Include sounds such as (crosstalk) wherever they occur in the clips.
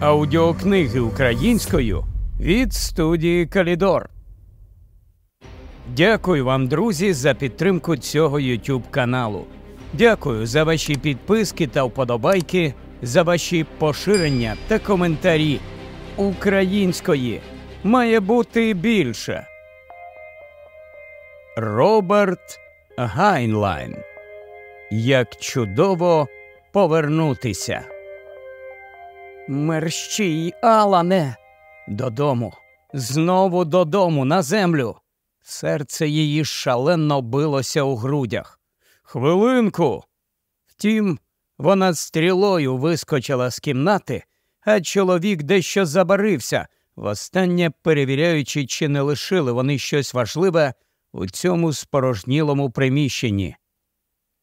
Аудіокниги українською від студії Калідор. Дякую вам, друзі, за підтримку цього YouTube каналу. Дякую за ваші підписки та вподобайки, за ваші поширення та коментарі. Української має бути більше. Роберт Гайнлайн. Як чудово повернутися. Мерщій, Алане. Додому. Знову додому, на землю. Серце її шалено билося у грудях. Хвилинку. Втім, вона стрілою вискочила з кімнати, а чоловік дещо забарився, востаннє перевіряючи, чи не лишили вони щось важливе у цьому спорожнілому приміщенні.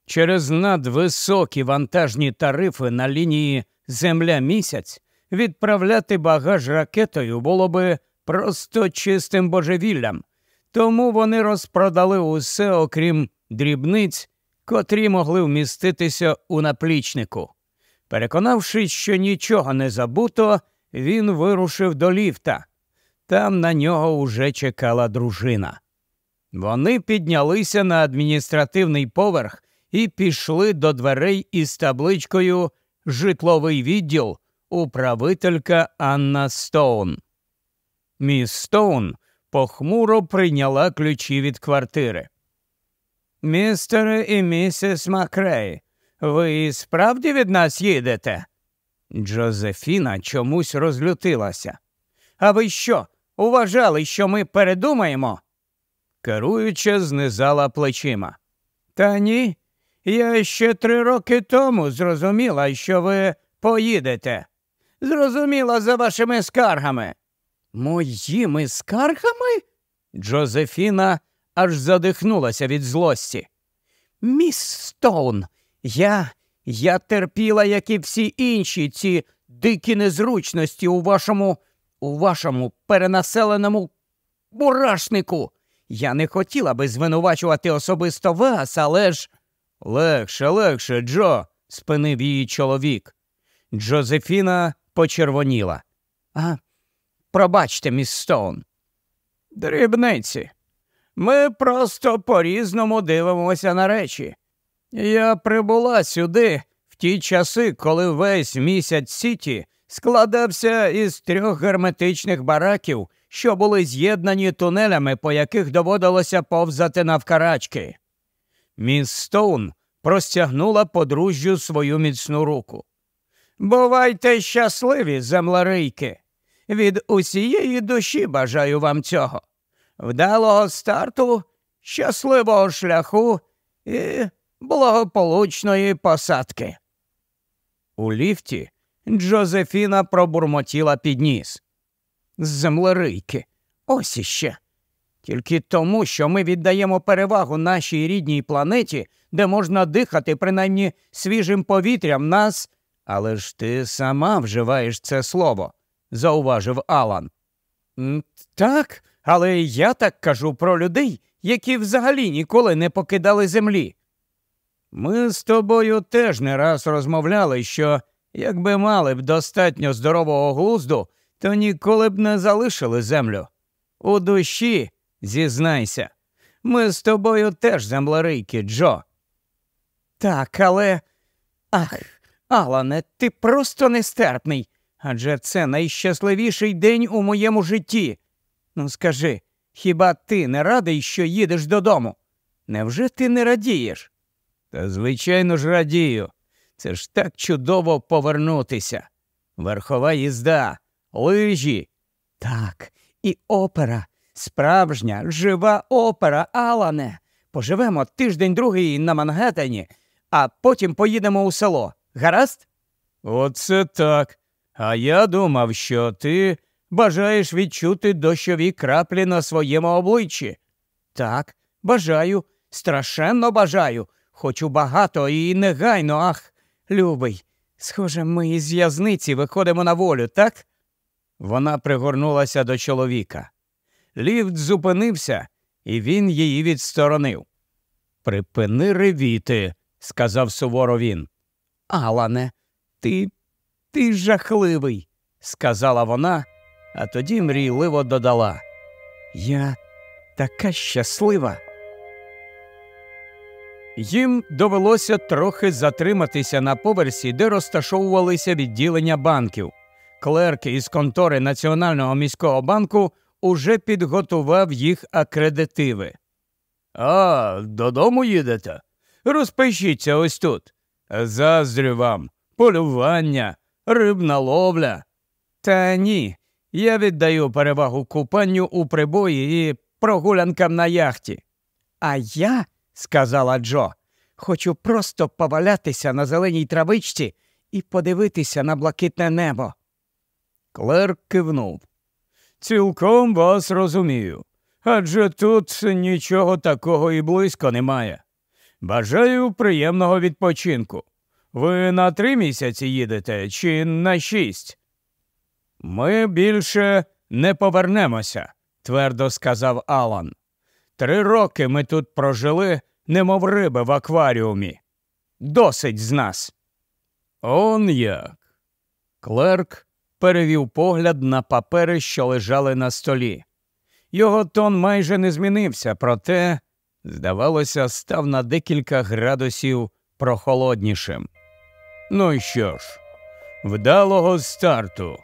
Через надвисокі вантажні тарифи на лінії Земля місяць відправляти багаж ракетою було би просто чистим божевіллям, тому вони розпродали усе, окрім дрібниць, котрі могли вміститися у наплічнику. Переконавшись, що нічого не забуто, він вирушив до ліфта. Там на нього уже чекала дружина. Вони піднялися на адміністративний поверх і пішли до дверей із табличкою Житловий відділ управителька Анна Стоун. Міс Стоун похмуро прийняла ключі від квартири. Містере і місіс Макрей, ви справді від нас їдете? Джозефіна чомусь розлютилася. А ви що? Уважали, що ми передумаємо? Керуюча знизала плечима. Та ні, я ще три роки тому зрозуміла, що ви поїдете. Зрозуміла за вашими скаргами. Моїми скаргами? Джозефіна аж задихнулася від злості. Міс Стоун, я я терпіла, як і всі інші, ці дикі незручності у вашому, у вашому перенаселеному бурашнику. Я не хотіла би звинувачувати особисто вас, але ж. Легше, легше, Джо, спинив її чоловік. Джозефіна почервоніла. А, пробачте, міс Стоун. Дрібниці. Ми просто по різному дивимося на речі. Я прибула сюди в ті часи, коли весь місяць Сіті складався із трьох герметичних бараків, що були з'єднані тунелями, по яких доводилося повзати навкарачки. Міс Стоун простягнула подружжю свою міцну руку. Бувайте щасливі, землерийки. Від усієї душі бажаю вам цього. Вдалого старту, щасливого шляху і благополучної посадки. У ліфті Джозефіна пробурмотіла підніс. Землерийки, ось іще. Тільки тому, що ми віддаємо перевагу нашій рідній планеті, де можна дихати принаймні свіжим повітрям нас. Але ж ти сама вживаєш це слово, зауважив Алан. Так, але я так кажу про людей, які взагалі ніколи не покидали землі. Ми з тобою теж не раз розмовляли, що якби мали б достатньо здорового глузду, то ніколи б не залишили землю. У душі, зізнайся, ми з тобою теж землерийки, Джо. Так, але. Ах, Алане, ти просто нестерпний. Адже це найщасливіший день у моєму житті. Ну, скажи, хіба ти не радий, що їдеш додому? Невже ти не радієш? Та, звичайно ж, радію. Це ж так чудово повернутися. Верхова їзда, лижі. Так, і опера, справжня, жива опера, Алане. Поживемо тиждень другий на Мангеттені, а потім поїдемо у село. Гаразд? Оце так. А я думав, що ти бажаєш відчути дощові краплі на своєму обличчі. Так, бажаю, страшенно бажаю. Хочу багато і негайно, ах, любий. Схоже, ми із в'язниці виходимо на волю, так? Вона пригорнулася до чоловіка. Ліфт зупинився, і він її відсторонив. Припини ревіти, сказав суворо він. Алане, ти ти жахливий. сказала вона, а тоді мрійливо додала. Я така щаслива. Їм довелося трохи затриматися на поверсі, де розташовувалися відділення банків. Клерк із контори Національного міського банку уже підготував їх акредитиви. А, додому їдете? Розпишіться ось тут. Заздрю вам, полювання, рибна ловля. Та ні, я віддаю перевагу купанню у прибої і прогулянкам на яхті. А я, сказала Джо, хочу просто повалятися на зеленій травичці і подивитися на блакитне небо. Клерк кивнув. Цілком вас розумію. Адже тут нічого такого і близько немає. Бажаю приємного відпочинку. Ви на три місяці їдете чи на шість? Ми більше не повернемося, твердо сказав Алан. Три роки ми тут прожили, немов риби в акваріумі. Досить з нас. Он як. Клерк перевів погляд на папери, що лежали на столі. Його тон майже не змінився, проте, здавалося, став на декілька градусів прохолоднішим. Ну і що ж, вдалого старту.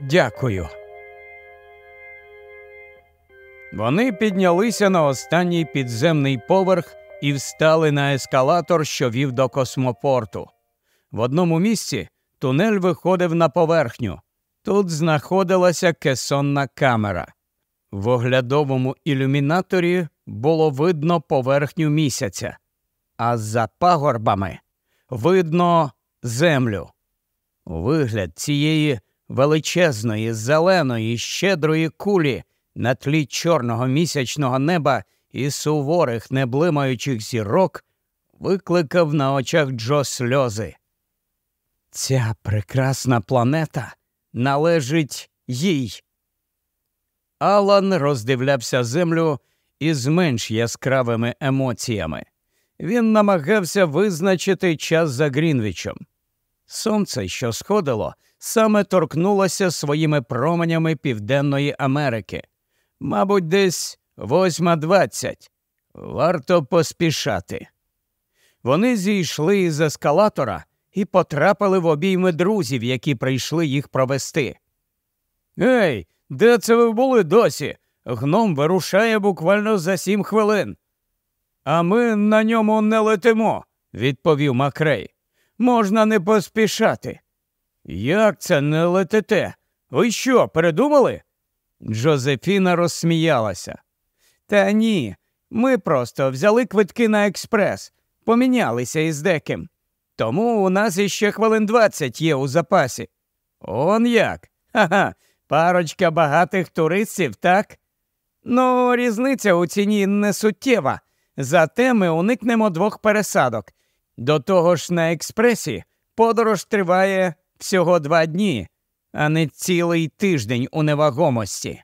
Дякую. Вони піднялися на останній підземний поверх і встали на ескалатор, що вів до космопорту. В одному місці тунель виходив на поверхню. Тут знаходилася кесонна камера. В оглядовому ілюмінаторі було видно поверхню місяця, а за пагорбами видно землю. Вигляд цієї величезної, зеленої, щедрої кулі на тлі чорного місячного неба і суворих неблимаючих зірок викликав на очах Джо сльози. Ця прекрасна планета належить їй. Алан роздивлявся землю із менш яскравими емоціями. Він намагався визначити час за Грінвічем. Сонце, що сходило, саме торкнулося своїми променями Південної Америки. Мабуть, десь восьма двадцять. Варто поспішати. Вони зійшли із ескалатора і потрапили в обійми друзів, які прийшли їх провести. Ей, де це ви були досі? Гном вирушає буквально за сім хвилин. А ми на ньому не летимо, відповів Макрей. Можна не поспішати. Як це не летите? Ви що, передумали? Джозефіна розсміялася. Та ні, ми просто взяли квитки на експрес, помінялися із деким. Тому у нас іще хвилин двадцять є у запасі. Он як? Ха-ха, парочка багатих туристів, так? Ну, різниця у ціні не суттєва, зате ми уникнемо двох пересадок. До того ж, на експресі подорож триває всього два дні, а не цілий тиждень у невагомості.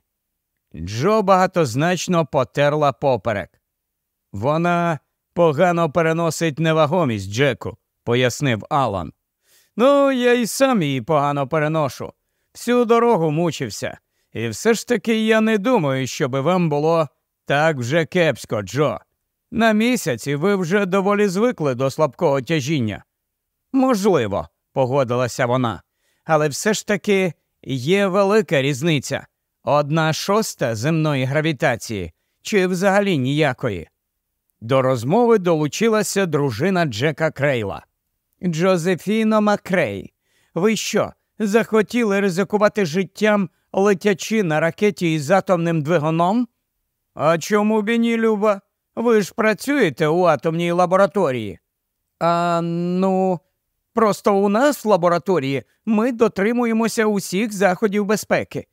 Джо багатозначно потерла поперек. Вона погано переносить невагомість, Джеку, пояснив Алан. Ну, я й сам її погано переношу. Всю дорогу мучився. І все ж таки я не думаю, щоби вам було так вже кепсько, Джо. На місяці ви вже доволі звикли до слабкого тяжіння. Можливо, погодилася вона, але все ж таки є велика різниця одна шоста земної гравітації чи взагалі ніякої. До розмови долучилася дружина Джека Крейла. Джозефіно Макрей, ви що, захотіли ризикувати життям, летячи на ракеті із атомним двигуном? А чому б і ні, Люба? Ви ж працюєте у атомній лабораторії? А ну, просто у нас в лабораторії ми дотримуємося усіх заходів безпеки.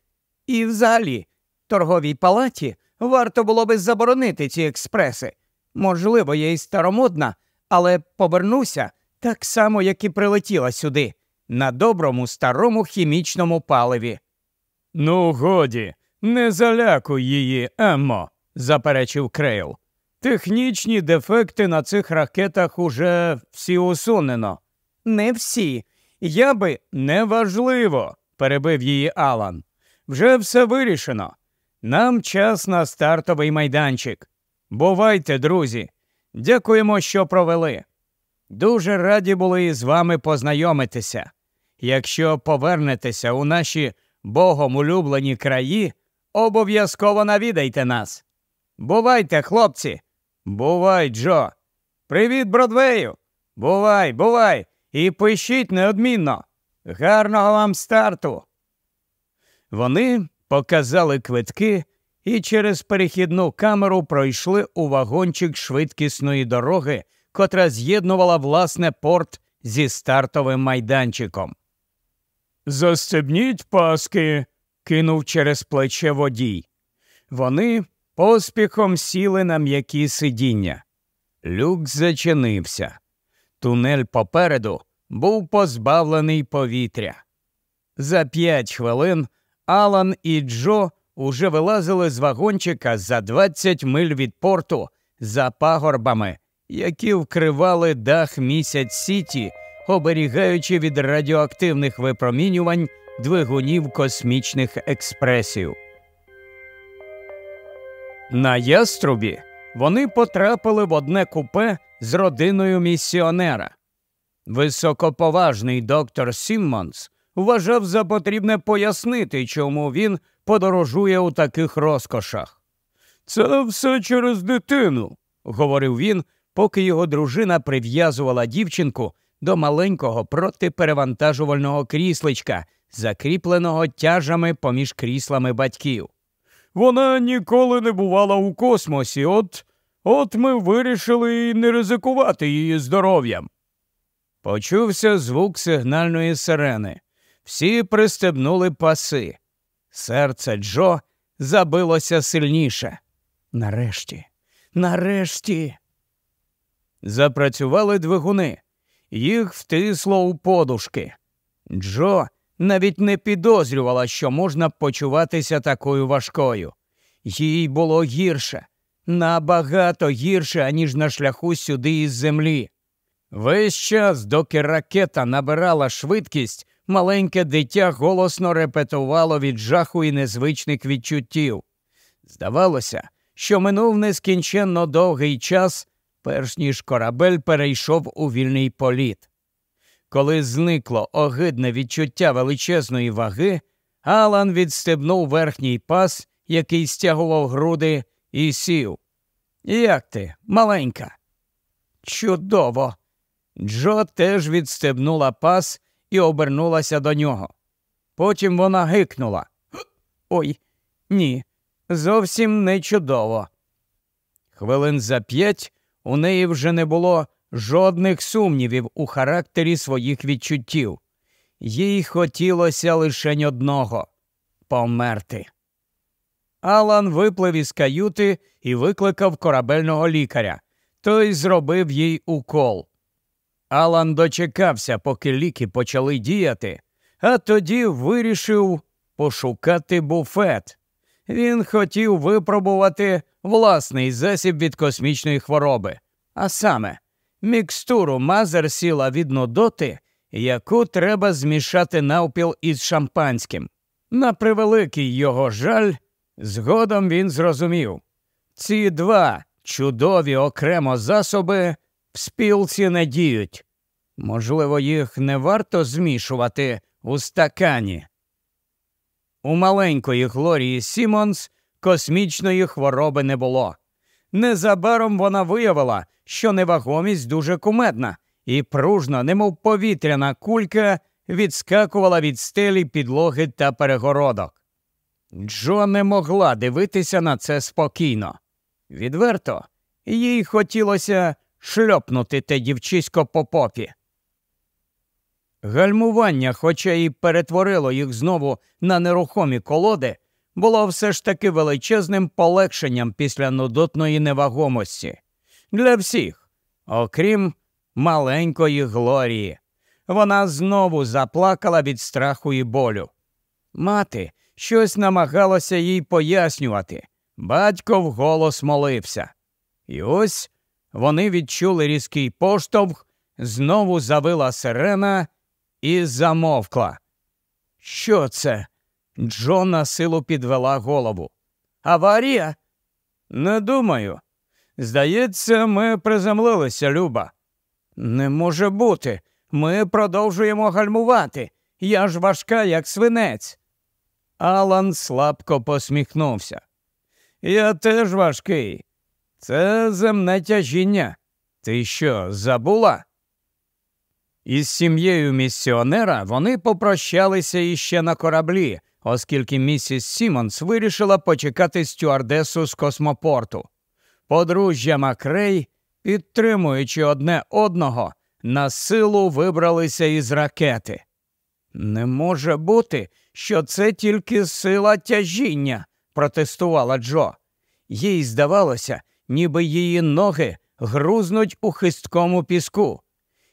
І взагалі, торговій палаті варто було би заборонити ці експреси. Можливо, я й старомодна, але повернуся так само, як і прилетіла сюди, на доброму старому хімічному паливі. Ну, годі, не залякуй її, Еммо, заперечив Крейл. Технічні дефекти на цих ракетах уже всі усунено. Не всі. Я би неважливо, перебив її Алан. Вже все вирішено. Нам час на стартовий майданчик. Бувайте, друзі. Дякуємо, що провели. Дуже раді були з вами познайомитися. Якщо повернетеся у наші богом улюблені краї, обов'язково навідайте нас. Бувайте, хлопці. Бувай, Джо. Привіт, Бродвею. Бувай, бувай, і пишіть неодмінно. Гарного вам старту. Вони показали квитки і через перехідну камеру пройшли у вагончик швидкісної дороги, котра з'єднувала власне порт зі стартовим майданчиком. Застебніть паски, кинув через плече водій. Вони поспіхом сіли на м'які сидіння. Люк зачинився. Тунель попереду був позбавлений повітря. За п'ять хвилин Алан і Джо уже вилазили з вагончика за 20 миль від порту за пагорбами, які вкривали дах місяць Сіті, оберігаючи від радіоактивних випромінювань двигунів космічних експресів. На яструбі вони потрапили в одне купе з родиною місіонера. Високоповажний доктор Сіммонс вважав за потрібне пояснити, чому він подорожує у таких розкошах. Це все через дитину, говорив він, поки його дружина прив'язувала дівчинку до маленького протиперевантажувального крісличка, закріпленого тяжами поміж кріслами батьків. Вона ніколи не бувала у космосі, от от ми вирішили не ризикувати її здоров'ям. Почувся звук сигнальної сирени. Всі пристебнули паси. Серце Джо забилося сильніше. Нарешті, нарешті. Запрацювали двигуни, їх втисло у подушки. Джо навіть не підозрювала, що можна почуватися такою важкою. Їй було гірше, набагато гірше, аніж на шляху сюди із землі. Весь час, доки ракета набирала швидкість, маленьке дитя голосно репетувало від жаху і незвичних відчуттів. Здавалося, що минув нескінченно довгий час, перш ніж корабель перейшов у вільний політ. Коли зникло огидне відчуття величезної ваги, Алан відстебнув верхній пас, який стягував груди, і сів. Як ти, маленька? Чудово! Джо теж відстебнула пас і обернулася до нього. Потім вона гикнула. Ой, ні, зовсім не чудово. Хвилин за п'ять у неї вже не було жодних сумнівів у характері своїх відчуттів. Їй хотілося лише одного померти. Алан виплив із каюти і викликав корабельного лікаря. Той зробив їй укол. Алан дочекався, поки ліки почали діяти, а тоді вирішив пошукати буфет. Він хотів випробувати власний засіб від космічної хвороби, а саме мікстуру мазер сіла від нудоти, яку треба змішати навпіл із шампанським. На превеликий його жаль, згодом він зрозумів ці два чудові окремо засоби в спілці не діють. Можливо, їх не варто змішувати у стакані. У маленької Глорії Сімонс космічної хвороби не було. Незабаром вона виявила, що невагомість дуже кумедна, і пружно, немов повітряна кулька, відскакувала від стелі підлоги та перегородок. Джо не могла дивитися на це спокійно. Відверто, їй хотілося шльопнути те дівчисько по попі. Гальмування, хоча й перетворило їх знову на нерухомі колоди, було все ж таки величезним полегшенням після нудотної невагомості для всіх, окрім маленької Глорії. Вона знову заплакала від страху і болю. Мати щось намагалася їй пояснювати. Батько вголос молився. І ось вони відчули різкий поштовх, знову завила сирена і замовкла. Що це? Джо на силу підвела голову. Аварія? Не думаю. Здається, ми приземлилися, Люба. Не може бути. Ми продовжуємо гальмувати. Я ж важка, як свинець. Алан слабко посміхнувся. Я теж важкий. Це земне тяжіння. Ти що, забула? Із сім'єю місіонера вони попрощалися іще на кораблі, оскільки місіс Сімонс вирішила почекати стюардесу з космопорту. Подружжя Макрей, підтримуючи одне одного, насилу вибралися із ракети. Не може бути, що це тільки сила тяжіння, протестувала Джо. Їй здавалося, ніби її ноги грузнуть у хисткому піску.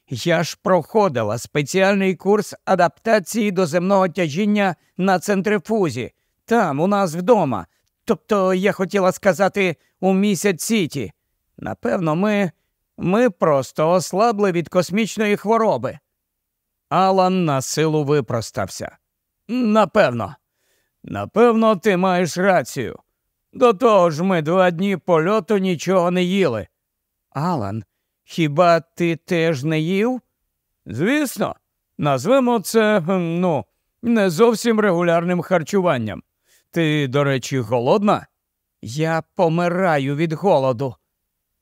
Я ж проходила спеціальний курс адаптації до земного тяжіння на центрифузі, там, у нас вдома. Тобто я хотіла сказати у місяць Сіті. Напевно, ми ми просто ослабли від космічної хвороби. Алан на силу випростався. Напевно, напевно, ти маєш рацію. До того ж ми два дні польоту нічого не їли. Алан, хіба ти теж не їв? Звісно, назвемо це, ну, не зовсім регулярним харчуванням. Ти, до речі, голодна? Я помираю від голоду.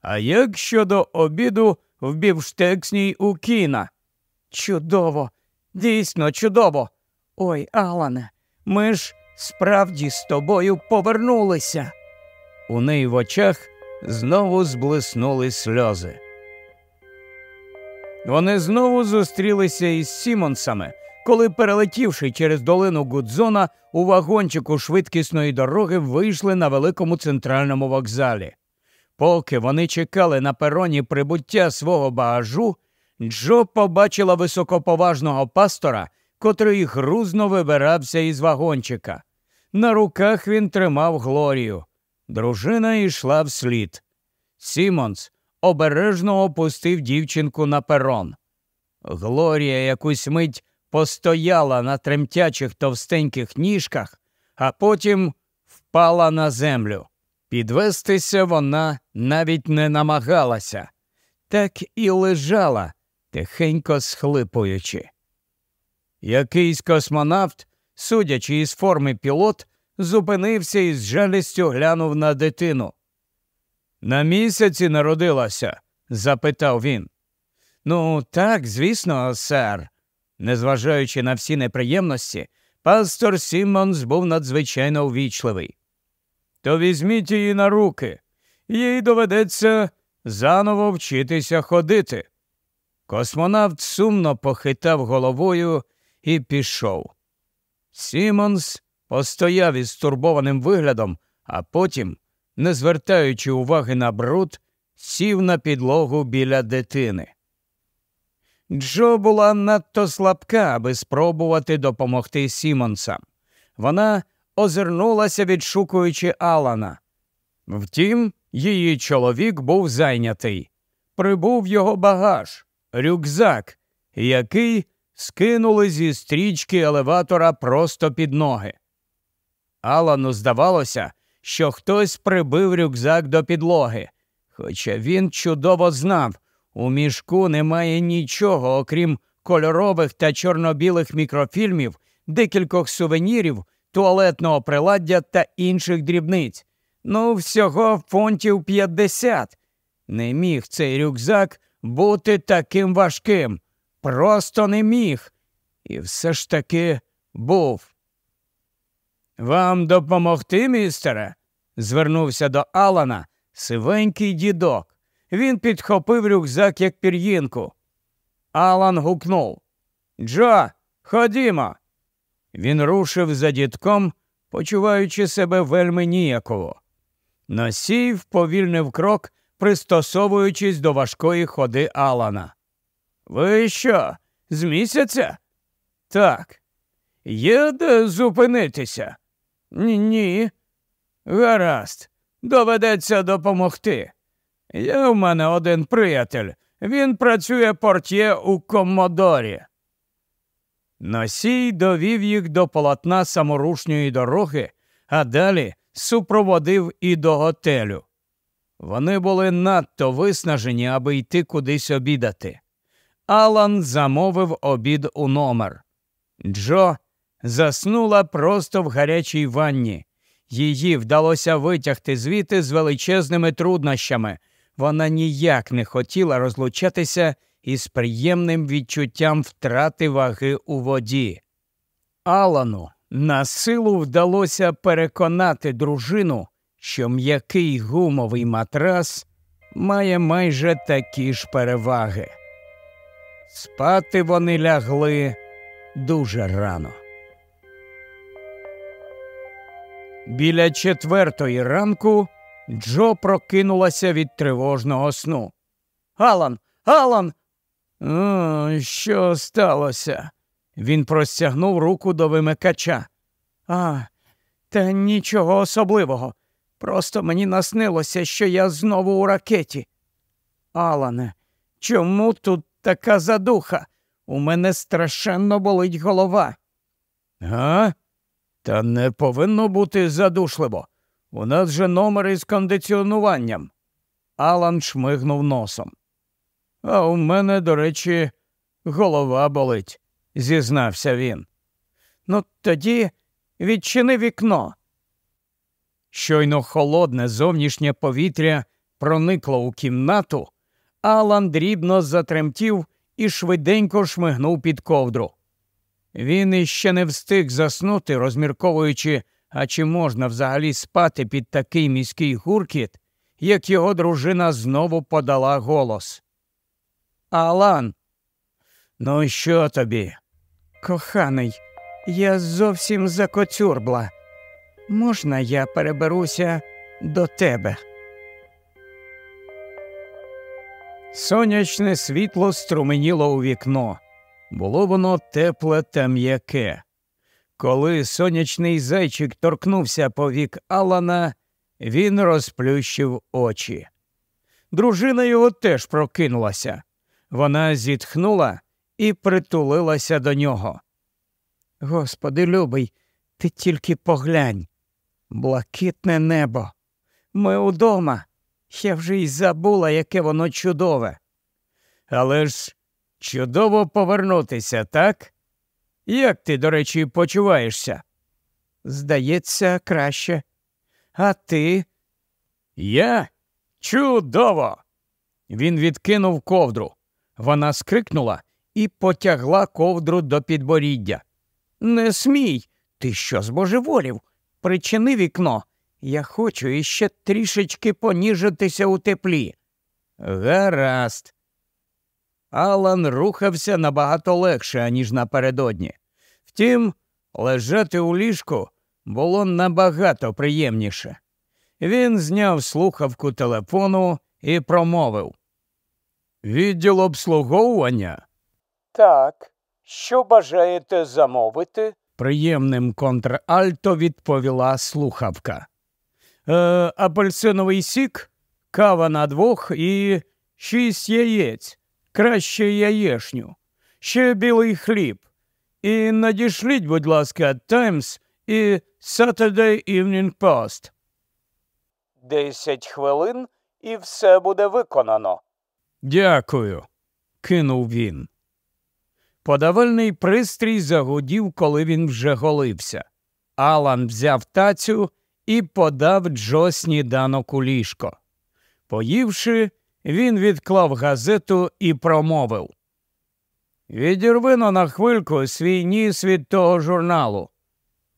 А як щодо обіду в бівштексній у кіна? Чудово, дійсно чудово. Ой, Алане, ми ж справді з тобою повернулися. У неї в очах знову зблиснули сльози. Вони знову зустрілися із Сімонсами, коли, перелетівши через долину Гудзона, у вагончику швидкісної дороги вийшли на великому центральному вокзалі. Поки вони чекали на пероні прибуття свого багажу, Джо побачила високоповажного пастора, котрий грузно вибирався із вагончика. На руках він тримав Глорію. Дружина йшла вслід. Сімонс обережно опустив дівчинку на перон. Глорія якусь мить постояла на тремтячих товстеньких ніжках, а потім впала на землю. Підвестися вона навіть не намагалася, так і лежала, тихенько схлипуючи. Якийсь космонавт, судячи із форми пілот, зупинився і з жалістю глянув на дитину. На місяці народилася? запитав він. Ну, так, звісно, сер. Незважаючи на всі неприємності, пастор Сіммонс був надзвичайно увічливий. То візьміть її на руки, їй доведеться заново вчитися ходити. Космонавт сумно похитав головою і пішов. Сімонс постояв із стурбованим виглядом, а потім, не звертаючи уваги на бруд, сів на підлогу біля дитини. Джо була надто слабка, аби спробувати допомогти Сімонсам. Вона озирнулася, відшукуючи Алана. Втім, її чоловік був зайнятий. Прибув його багаж, рюкзак, який скинули зі стрічки елеватора просто під ноги. Алану здавалося, що хтось прибив рюкзак до підлоги, хоча він чудово знав, у мішку немає нічого, окрім кольорових та чорно-білих мікрофільмів, декількох сувенірів, туалетного приладдя та інших дрібниць. Ну, всього фунтів 50. Не міг цей рюкзак бути таким важким. Просто не міг. І все ж таки був. Вам допомогти, містере? звернувся до Алана сивенький дідок. Він підхопив рюкзак, як пір'їнку. Алан гукнув Джо, ходімо. Він рушив за дідком, почуваючи себе вельми ніяково. Носій вповільнив крок, пристосовуючись до важкої ходи Алана. Ви що, з місяця? Так. Є де зупинитися? Ні. Гаразд, доведеться допомогти. Є в мене один приятель. Він працює портє у Коммодорі. Носій довів їх до полотна саморушньої дороги, а далі супроводив і до готелю. Вони були надто виснажені, аби йти кудись обідати. Алан замовив обід у номер. Джо заснула просто в гарячій ванні. Її вдалося витягти звідти з величезними труднощами. Вона ніяк не хотіла розлучатися із приємним відчуттям втрати ваги у воді. Алану на силу вдалося переконати дружину, що м'який гумовий матрас має майже такі ж переваги. Спати вони лягли дуже рано. Біля четвертої ранку Джо прокинулася від тривожного сну. Алан, Алан. О, що сталося? Він простягнув руку до вимикача. А, та нічого особливого. Просто мені наснилося, що я знову у ракеті. Алане, чому тут така задуха? У мене страшенно болить голова. А? Та не повинно бути задушливо. У нас же номер із кондиціонуванням. Алан шмигнув носом. А у мене, до речі, голова болить, зізнався він. Ну, тоді відчини вікно. Щойно холодне зовнішнє повітря проникло у кімнату, Алан дрібно затремтів і швиденько шмигнув під ковдру. Він іще не встиг заснути, розмірковуючи, а чи можна взагалі спати під такий міський гуркіт, як його дружина знову подала голос. Алан, ну що тобі? Коханий, я зовсім закоцюрбла. Можна я переберуся до тебе? Сонячне світло струменіло у вікно. Було воно тепле та м'яке. Коли сонячний зайчик торкнувся по вік Алана, він розплющив очі. Дружина його теж прокинулася. Вона зітхнула і притулилася до нього. Господи любий, ти тільки поглянь. Блакитне небо. Ми удома. Я вже й забула, яке воно чудове. Але ж чудово повернутися, так? Як ти, до речі, почуваєшся? Здається, краще. А ти? Я? Чудово. Він відкинув ковдру. Вона скрикнула і потягла ковдру до підборіддя. Не смій, ти що збожеволів? Причини вікно. Я хочу іще трішечки поніжитися у теплі. Гаразд. Алан рухався набагато легше, аніж напередодні. Втім, лежати у ліжку було набагато приємніше. Він зняв слухавку телефону і промовив Відділ обслуговування? Так. Що бажаєте замовити? Приємним контральто відповіла слухавка. Е, Апельсиновий сік, кава на двох і шість яєць, краще яєшню, ще білий хліб. І надішліть, будь ласка, Таймс і Saturday Evening Post. Десять хвилин і все буде виконано. Дякую, кинув він. Подавальний пристрій загудів, коли він вже голився. Алан взяв тацю і подав Джо сніданок у ліжко. Поївши, він відклав газету і промовив Відірвино на хвильку свій ніс від того журналу.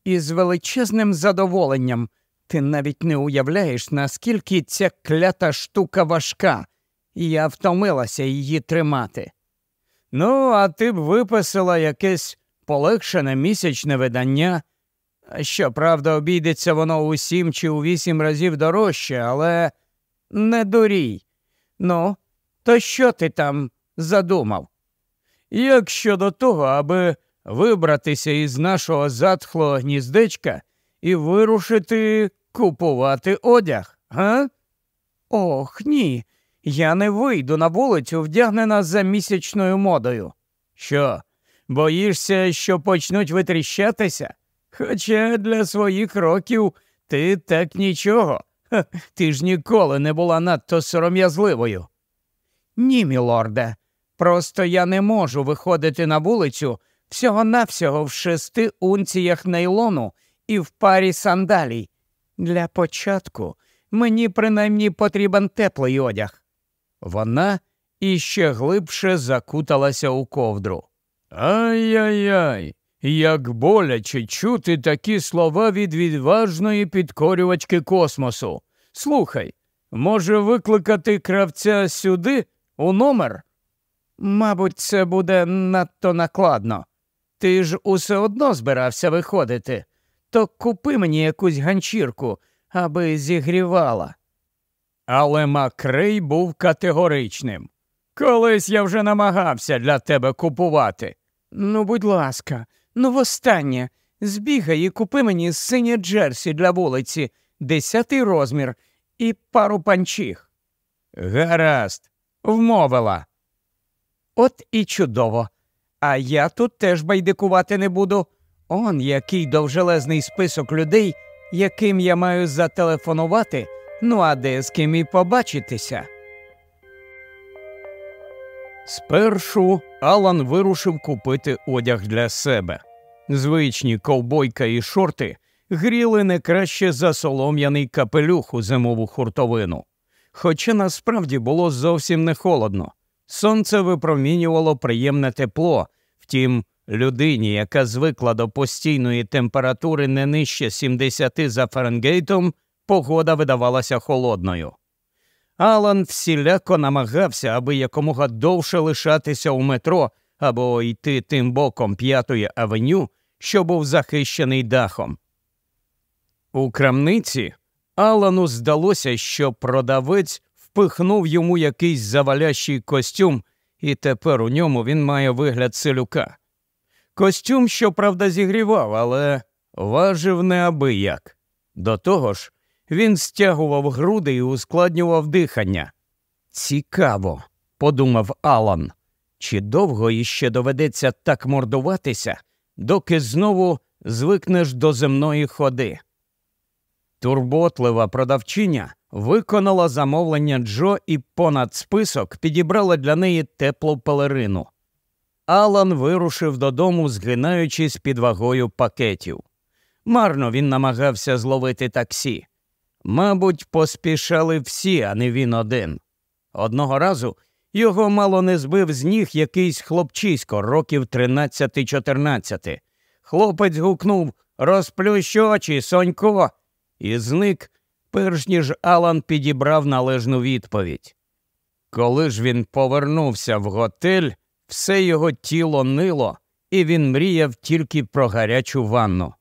І з величезним задоволенням ти навіть не уявляєш, наскільки ця клята штука важка, і я втомилася її тримати. Ну, а ти б виписала якесь полегшене місячне видання. Щоправда, обійдеться воно у сім чи у вісім разів дорожче, але не дурій. Ну, то що ти там задумав? Як щодо того, аби вибратися із нашого затхлого гніздечка і вирушити купувати одяг, га? Ох, ні. Я не вийду на вулицю, вдягнена за місячною модою. Що? Боїшся, що почнуть витріщатися? Хоча для своїх років ти так нічого. Ти ж ніколи не була надто сором'язливою. Ні, мілорде, просто я не можу виходити на вулицю всього навсього в шести унціях нейлону і в парі сандалій. Для початку мені принаймні потрібен теплий одяг. Вона іще глибше закуталася у ковдру. Ай-яй-яй, як боляче чути такі слова від відважної підкорювачки космосу. Слухай, може викликати кравця сюди, у номер? Мабуть, це буде надто накладно. Ти ж усе одно збирався виходити, то купи мені якусь ганчірку, аби зігрівала. Але Макрей був категоричним. Колись я вже намагався для тебе купувати. Ну, будь ласка, ну востаннє збігай і купи мені синє джерсі для вулиці, десятий розмір і пару панчіх. Гаразд, вмовила. От і чудово. А я тут теж байдикувати не буду. Он який довжелезний список людей, яким я маю зателефонувати, ну а де з ким і побачитися. Спершу Алан вирушив купити одяг для себе. Звичні ковбойка і шорти гріли не краще за солом'яний капелюх у зимову хуртовину. Хоча насправді було зовсім не холодно. Сонце випромінювало приємне тепло, втім, людині, яка звикла до постійної температури не нижче 70 за Фаренгейтом, погода видавалася холодною. Алан всіляко намагався, аби якомога довше лишатися у метро або йти тим боком п'ятої авеню, що був захищений дахом. У крамниці Алану здалося, що продавець впихнув йому якийсь завалящий костюм, і тепер у ньому він має вигляд селюка. Костюм, щоправда, зігрівав, але важив неабияк. До того ж, він стягував груди і ускладнював дихання. Цікаво, подумав Алан, чи довго іще доведеться так мордуватися, доки знову звикнеш до земної ходи. Турботлива продавчиня виконала замовлення Джо і понад список підібрала для неї теплу пелерину. Алан вирушив додому, згинаючись під вагою пакетів. Марно він намагався зловити таксі. Мабуть, поспішали всі, а не він один. Одного разу його мало не збив з ніг якийсь хлопчисько років 13-14. Хлопець гукнув Розплющ очі, сонько, і зник, перш ніж Алан підібрав належну відповідь. Коли ж він повернувся в готель, все його тіло нило, і він мріяв тільки про гарячу ванну.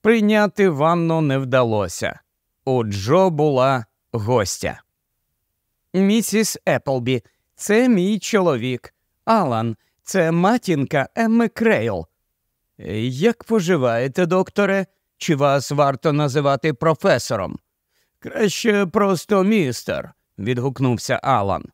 Прийняти ванну не вдалося. У Джо була гостя. Місіс Еплбі, це мій чоловік. Алан, це матінка Емми Крейл. Як поживаєте, докторе? Чи вас варто називати професором? Краще просто містер, відгукнувся Алан.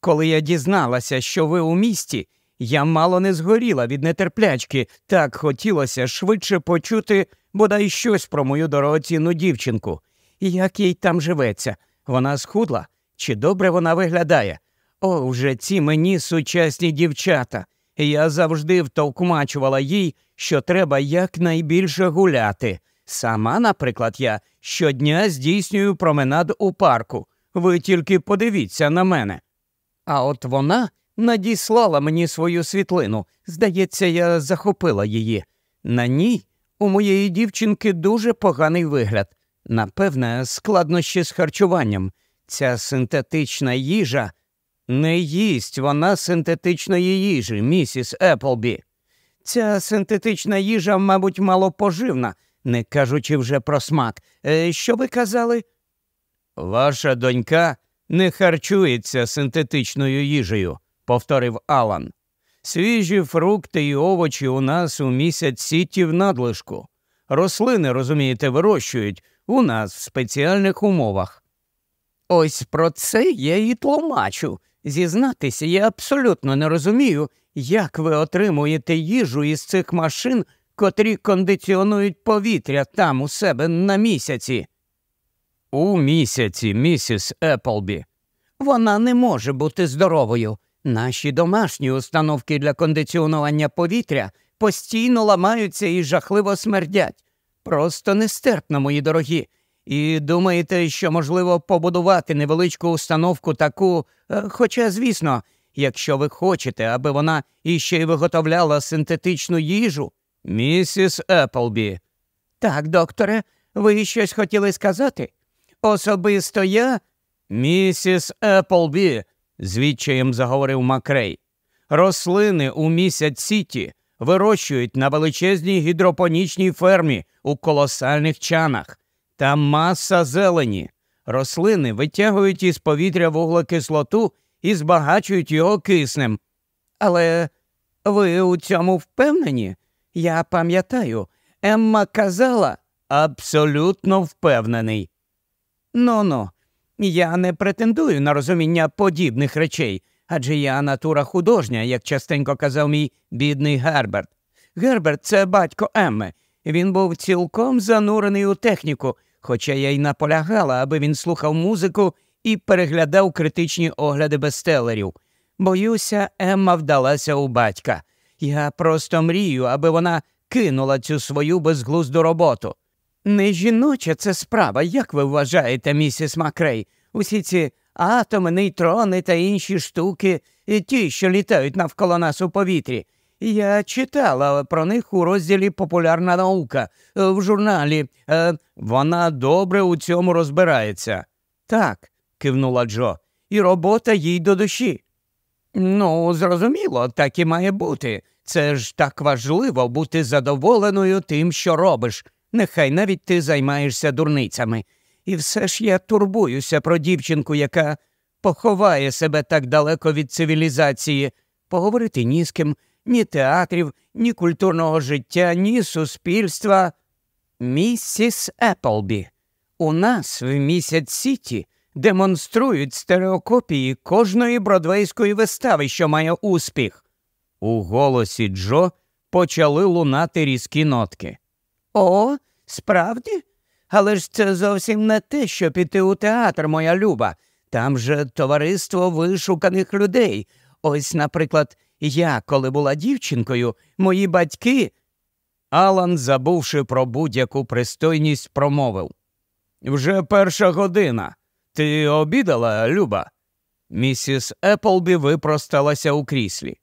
Коли я дізналася, що ви у місті, я мало не згоріла від нетерплячки, так хотілося швидше почути бодай щось про мою дорогоцінну дівчинку. Як їй там живеться? Вона схудла? Чи добре вона виглядає? О, вже ці мені сучасні дівчата. Я завжди втовкмачувала їй, що треба якнайбільше гуляти. Сама, наприклад, я щодня здійснюю променад у парку. Ви тільки подивіться на мене. А от вона надіслала мені свою світлину. Здається, я захопила її. На ній у моєї дівчинки дуже поганий вигляд. Напевне, складнощі з харчуванням. Ця синтетична їжа не їсть вона синтетичної їжі, місіс Еплбі. Ця синтетична їжа, мабуть, малопоживна, не кажучи вже про смак. Е, що ви казали? Ваша донька не харчується синтетичною їжею, повторив Алан. Свіжі фрукти і овочі у нас у місяць сіті в надлишку. Рослини, розумієте, вирощують у нас в спеціальних умовах. Ось про це я і тлумачу. Зізнатися, я абсолютно не розумію, Як ви отримуєте їжу із цих машин, котрі кондиціонують повітря там у себе на місяці? У місяці, місіс Еплбі. Вона не може бути здоровою. Наші домашні установки для кондиціонування повітря постійно ламаються і жахливо смердять. Просто нестерпно, мої дорогі. І думаєте, що можливо побудувати невеличку установку таку, е, хоча, звісно, якщо ви хочете, аби вона іще й виготовляла синтетичну їжу, місіс Еплбі. Так, докторе, ви щось хотіли сказати? Особисто я, місіс Еплбі, з відчаєм заговорив Макрей. Рослини у місяць Сіті вирощують на величезній гідропонічній фермі у колосальних чанах. Там маса зелені. Рослини витягують із повітря вуглекислоту і збагачують його киснем. Але ви у цьому впевнені? Я пам'ятаю, Емма казала абсолютно впевнений. Ну ну, я не претендую на розуміння подібних речей, адже я натура художня, як частенько казав мій бідний Герберт. Герберт це батько Емми. Він був цілком занурений у техніку, хоча я й наполягала, аби він слухав музику і переглядав критичні огляди бестселерів. Боюся, Емма вдалася у батька. Я просто мрію, аби вона кинула цю свою безглузду роботу. Не жіноча це справа, як ви вважаєте, місіс Макрей? Усі ці атоми, нейтрони та інші штуки, ті, що літають навколо нас у повітрі. Я читала про них у розділі Популярна наука в журналі. Е, вона добре у цьому розбирається. Так, кивнула Джо, і робота їй до душі. Ну, зрозуміло, так і має бути. Це ж так важливо бути задоволеною тим, що робиш. Нехай навіть ти займаєшся дурницями. І все ж я турбуюся про дівчинку, яка поховає себе так далеко від цивілізації, поговорити ні з ким, ні театрів, ні культурного життя, ні суспільства. Місіс Еплбі, у нас в місяць Сіті демонструють стереокопії кожної бродвейської вистави, що має успіх. У голосі Джо почали лунати різкі нотки. О, справді? Але ж це зовсім не те, що піти у театр, моя люба. Там же товариство вишуканих людей. Ось, наприклад, я, коли була дівчинкою, мої батьки. Алан, забувши про будь-яку пристойність, промовив Вже перша година. Ти обідала, Люба? Місіс Еплбі випросталася у кріслі.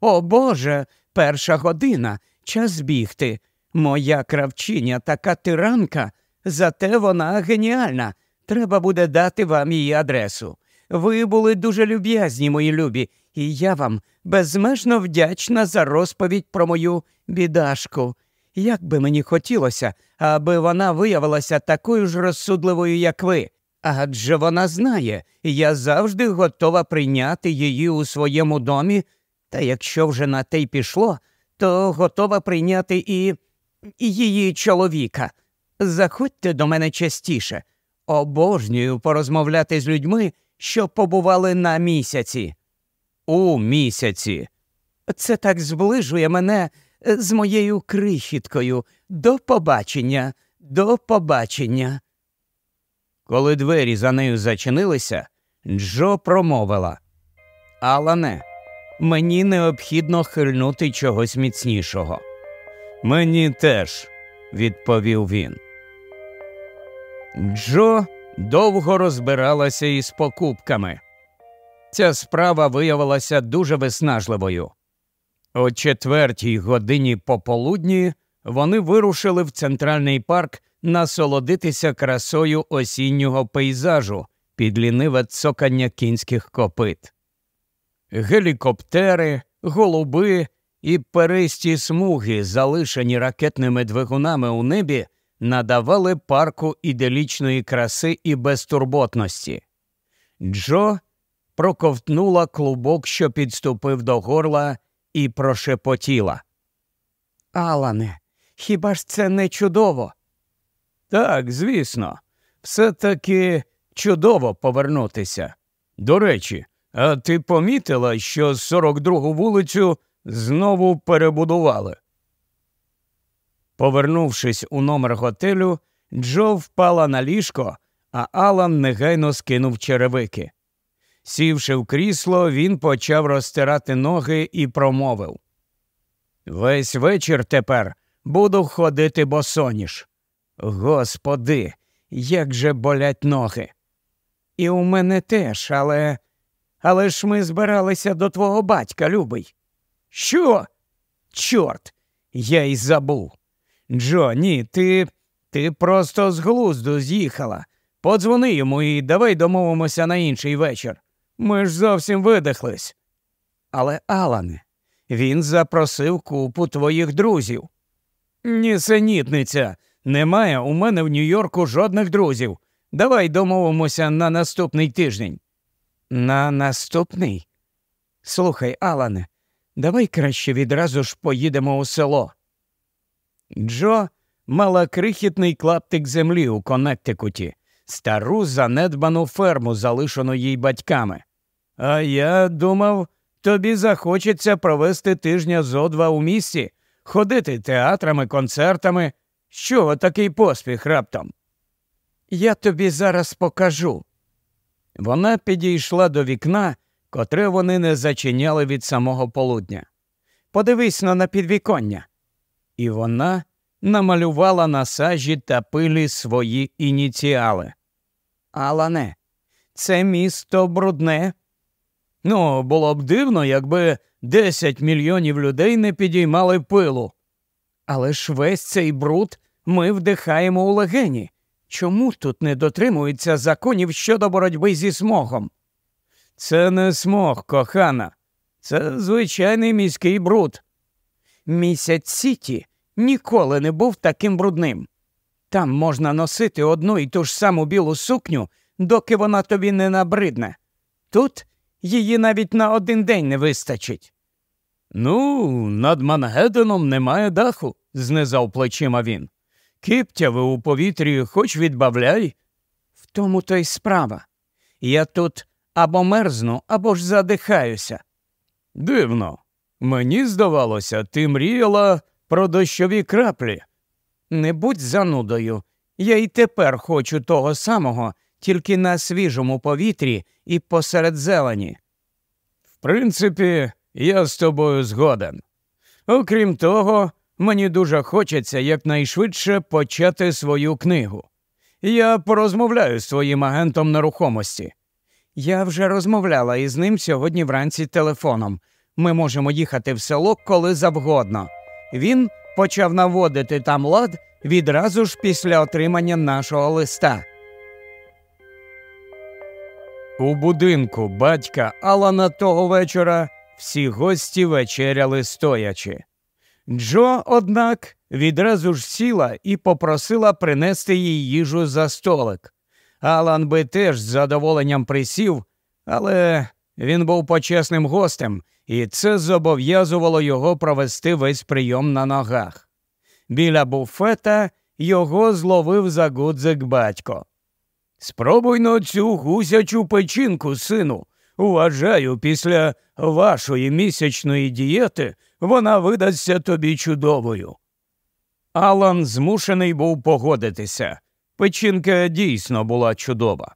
О Боже, перша година. Час бігти. Моя кравчиня така тиранка, зате вона геніальна. Треба буде дати вам її адресу. Ви були дуже люб'язні, мої любі, і я вам безмежно вдячна за розповідь про мою бідашку. Як би мені хотілося, аби вона виявилася такою ж розсудливою, як ви. Адже вона знає, я завжди готова прийняти її у своєму домі, та якщо вже на те й пішло, то готова прийняти і, її чоловіка. Заходьте до мене частіше. Обожнюю порозмовляти з людьми, що побували на місяці. У місяці. Це так зближує мене е, з моєю крихіткою. До побачення, до побачення. Коли двері за нею зачинилися, Джо промовила Алане, мені необхідно хильнути чогось міцнішого. Мені теж, відповів він. Джо довго розбиралася із покупками. Ця справа виявилася дуже виснажливою. О четвертій годині пополудні вони вирушили в центральний парк насолодитися красою осіннього пейзажу під ліниве цокання кінських копит. Гелікоптери, голуби і перисті смуги, залишені ракетними двигунами у небі, надавали парку іделічної краси і безтурботності. Джо проковтнула клубок, що підступив до горла, і прошепотіла. Алане, хіба ж це не чудово? Так, звісно, все таки чудово повернутися. До речі, а ти помітила, що 42-гу вулицю знову перебудували. Повернувшись у номер готелю, Джо впала на ліжко, а Алан негайно скинув черевики. Сівши в крісло, він почав розтирати ноги і промовив Весь вечір тепер буду ходити босоніж. Господи, як же болять ноги. І у мене теж, але. Але ж ми збиралися до твого батька, любий. Що? Чорт, я й забув. Джо, ні, ти ти просто з глузду з'їхала. Подзвони йому і давай домовимося на інший вечір. Ми ж зовсім видихлись. Але, Алане, він запросив купу твоїх друзів. Нісенітниця, немає у мене в Нью-Йорку жодних друзів. Давай домовимося на наступний тиждень. На наступний? Слухай, Алане, давай краще відразу ж поїдемо у село. Джо мала крихітний клаптик землі у Коннектикуті, стару занедбану ферму, залишену їй батьками. А я думав, тобі захочеться провести тижня зо два у місті, ходити театрами, концертами. Що такий поспіх раптом? Я тобі зараз покажу. Вона підійшла до вікна, котре вони не зачиняли від самого полудня. Подивись на підвіконня. І вона намалювала на сажі та пилі свої ініціали. Алане, це місто брудне. Ну, було б дивно, якби 10 мільйонів людей не підіймали пилу. Але ж весь цей бруд ми вдихаємо у легені. Чому тут не дотримуються законів щодо боротьби зі смогом? Це не смог, кохана, це звичайний міський бруд. Місяць Сіті ніколи не був таким брудним. Там можна носити одну і ту ж саму білу сукню, доки вона тобі не набридне. Тут її навіть на один день не вистачить. Ну, над Мангеттеном немає даху, знизав плечима він. Киптяви у повітрі хоч відбавляй. В тому то й справа. Я тут або мерзну, або ж задихаюся. Дивно. Мені здавалося, ти мріяла про дощові краплі. Не будь занудою. Я й тепер хочу того самого, тільки на свіжому повітрі і посеред зелені. В принципі, я з тобою згоден. Окрім того, мені дуже хочеться якнайшвидше почати свою книгу. Я порозмовляю з твоїм агентом нерухомості. Я вже розмовляла із ним сьогодні вранці телефоном. Ми можемо їхати в село коли завгодно. Він почав наводити там лад відразу ж після отримання нашого листа. У будинку батька Алана того вечора всі гості вечеряли стоячи. Джо, однак, відразу ж сіла і попросила принести їй їжу за столик. Алан би теж з задоволенням присів, але він був почесним гостем, і це зобов'язувало його провести весь прийом на ногах. Біля буфета його зловив за гудзик батько. Спробуй на цю гусячу печінку, сину. Вважаю, після вашої місячної дієти вона видасться тобі чудовою. Алан змушений був погодитися. Печінка дійсно була чудова.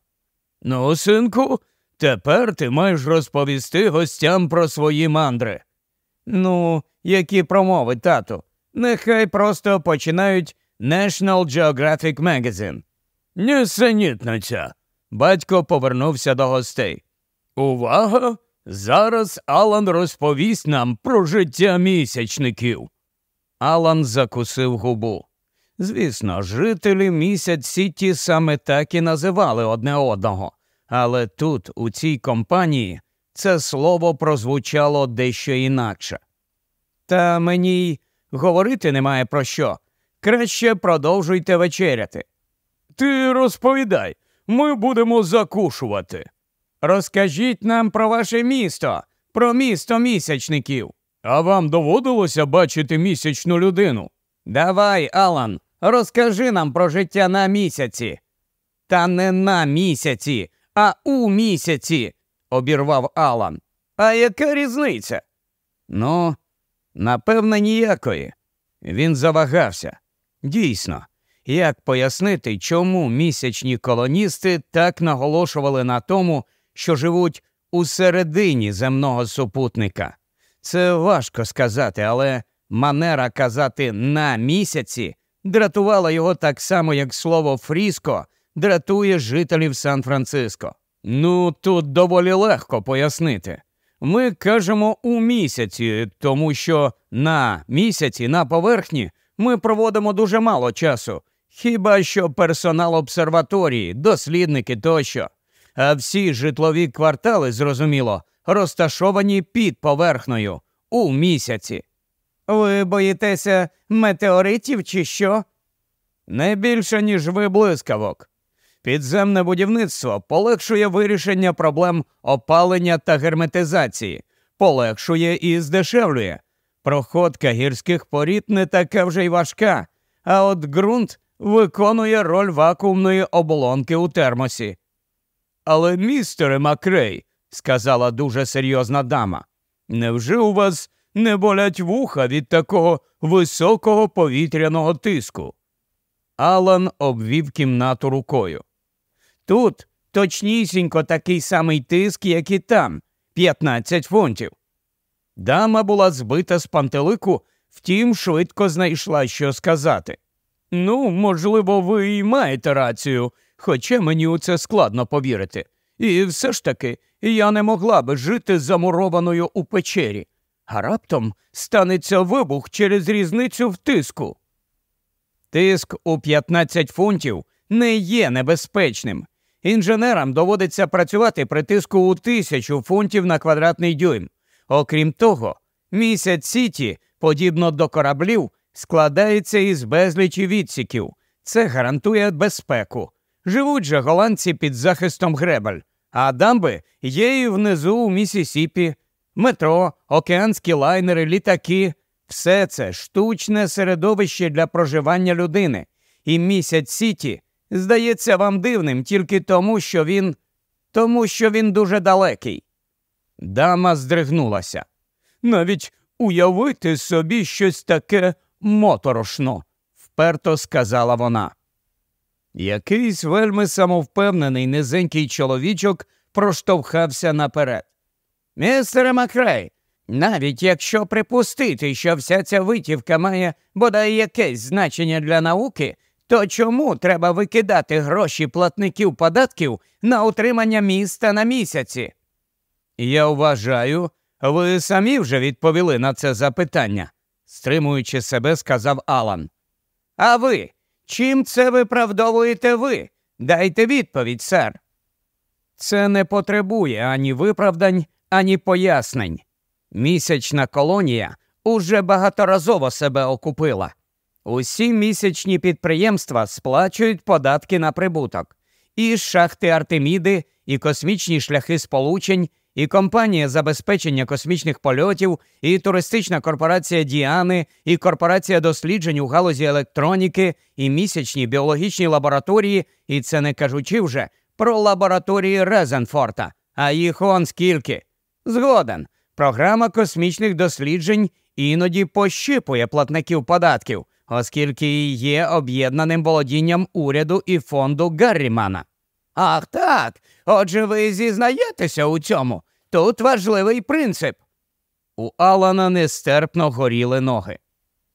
Ну, синку, тепер ти маєш розповісти гостям про свої мандри. Ну, які промови, тату. Нехай просто починають National Geographic Magazine. Нісенітниця. Батько повернувся до гостей. Увага! Зараз Алан розповість нам про життя місячників. Алан закусив губу. Звісно, жителі місяць Сіті саме так і називали одне одного, але тут, у цій компанії, це слово прозвучало дещо інакше. Та мені й говорити немає про що. Краще продовжуйте вечеряти. Ти розповідай, ми будемо закушувати. Розкажіть нам про ваше місто, про місто місячників. А вам доводилося бачити місячну людину? Давай, Алан, розкажи нам про життя на місяці. Та не на місяці, а у місяці, обірвав Алан. А яка різниця? Ну, Напевне, ніякої. Він завагався. Дійсно, як пояснити, чому місячні колоністи так наголошували на тому, що живуть у середині земного супутника? Це важко сказати, але манера казати на місяці дратувала його так само, як слово Фріско дратує жителів Сан-Франциско. Ну, тут доволі легко пояснити. Ми кажемо у місяці, тому що на місяці, на поверхні, ми проводимо дуже мало часу. Хіба що персонал обсерваторії, дослідники тощо. А всі житлові квартали, зрозуміло, розташовані під поверхнею у місяці. Ви боїтеся метеоритів чи що? Не більше, ніж ви блискавок. Підземне будівництво полегшує вирішення проблем опалення та герметизації, полегшує і здешевлює. Проходка гірських порід не така вже й важка, а от ґрунт виконує роль вакуумної оболонки у термосі. Але, містере Макрей, сказала дуже серйозна дама, невже у вас не болять вуха від такого високого повітряного тиску? Алан обвів кімнату рукою. Тут точнісінько такий самий тиск, як і там 15 фунтів. Дама була збита з пантелику, втім, швидко знайшла, що сказати. Ну, можливо, ви і маєте рацію, хоча мені у це складно повірити. І все ж таки я не могла би жити замурованою у печері, а раптом станеться вибух через різницю в тиску. Тиск у 15 фунтів не є небезпечним. Інженерам доводиться працювати при тиску у тисячу фунтів на квадратний дюйм. Окрім того, місяць Сіті, подібно до кораблів, складається із безлічі відсіків. Це гарантує безпеку. Живуть же голландці під захистом гребель, а дамби є і внизу у Місісіпі, метро, океанські лайнери, літаки. Все це штучне середовище для проживання людини. І місяць Сіті здається вам дивним тільки тому, що він тому, що він дуже далекий. Дама здригнулася. Навіть уявити собі щось таке моторошно, вперто сказала вона. Якийсь вельми самовпевнений низенький чоловічок проштовхався наперед. Містере Макрей, навіть якщо припустити, що вся ця витівка має бодай якесь значення для науки, то чому треба викидати гроші платників податків на утримання міста на місяці? Я вважаю, ви самі вже відповіли на це запитання, стримуючи себе, сказав Алан. А ви? Чим це виправдовуєте ви? Дайте відповідь, сер. Це не потребує ані виправдань, ані пояснень. Місячна колонія уже багаторазово себе окупила. Усі місячні підприємства сплачують податки на прибуток. І шахти Артеміди, і космічні шляхи сполучень, і компанія забезпечення космічних польотів, і туристична корпорація Діани, і корпорація досліджень у галузі електроніки, і місячні біологічні лабораторії, і це не кажучи вже про лабораторії Резенфорта, а їх он скільки. Згоден, програма космічних досліджень іноді пощипує платників податків оскільки є об'єднаним володінням уряду і фонду Гаррімана. Ах так. Отже, ви зізнаєтеся у цьому. Тут важливий принцип. У Алана нестерпно горіли ноги.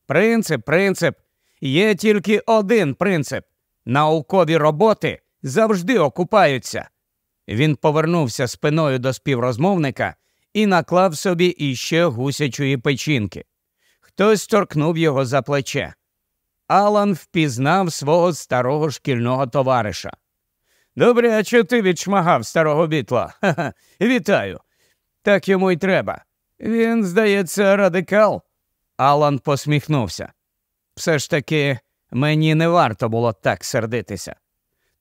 Принцип, принцип. Є тільки один принцип. Наукові роботи завжди окупаються. Він повернувся спиною до співрозмовника і наклав собі іще гусячої печінки. Хтось торкнув його за плече. Алан впізнав свого старого шкільного товариша. Що ти відшмагав старого бітла? Ха-ха, Вітаю. Так йому й треба. Він, здається, радикал. Алан посміхнувся. Все ж таки, мені не варто було так сердитися.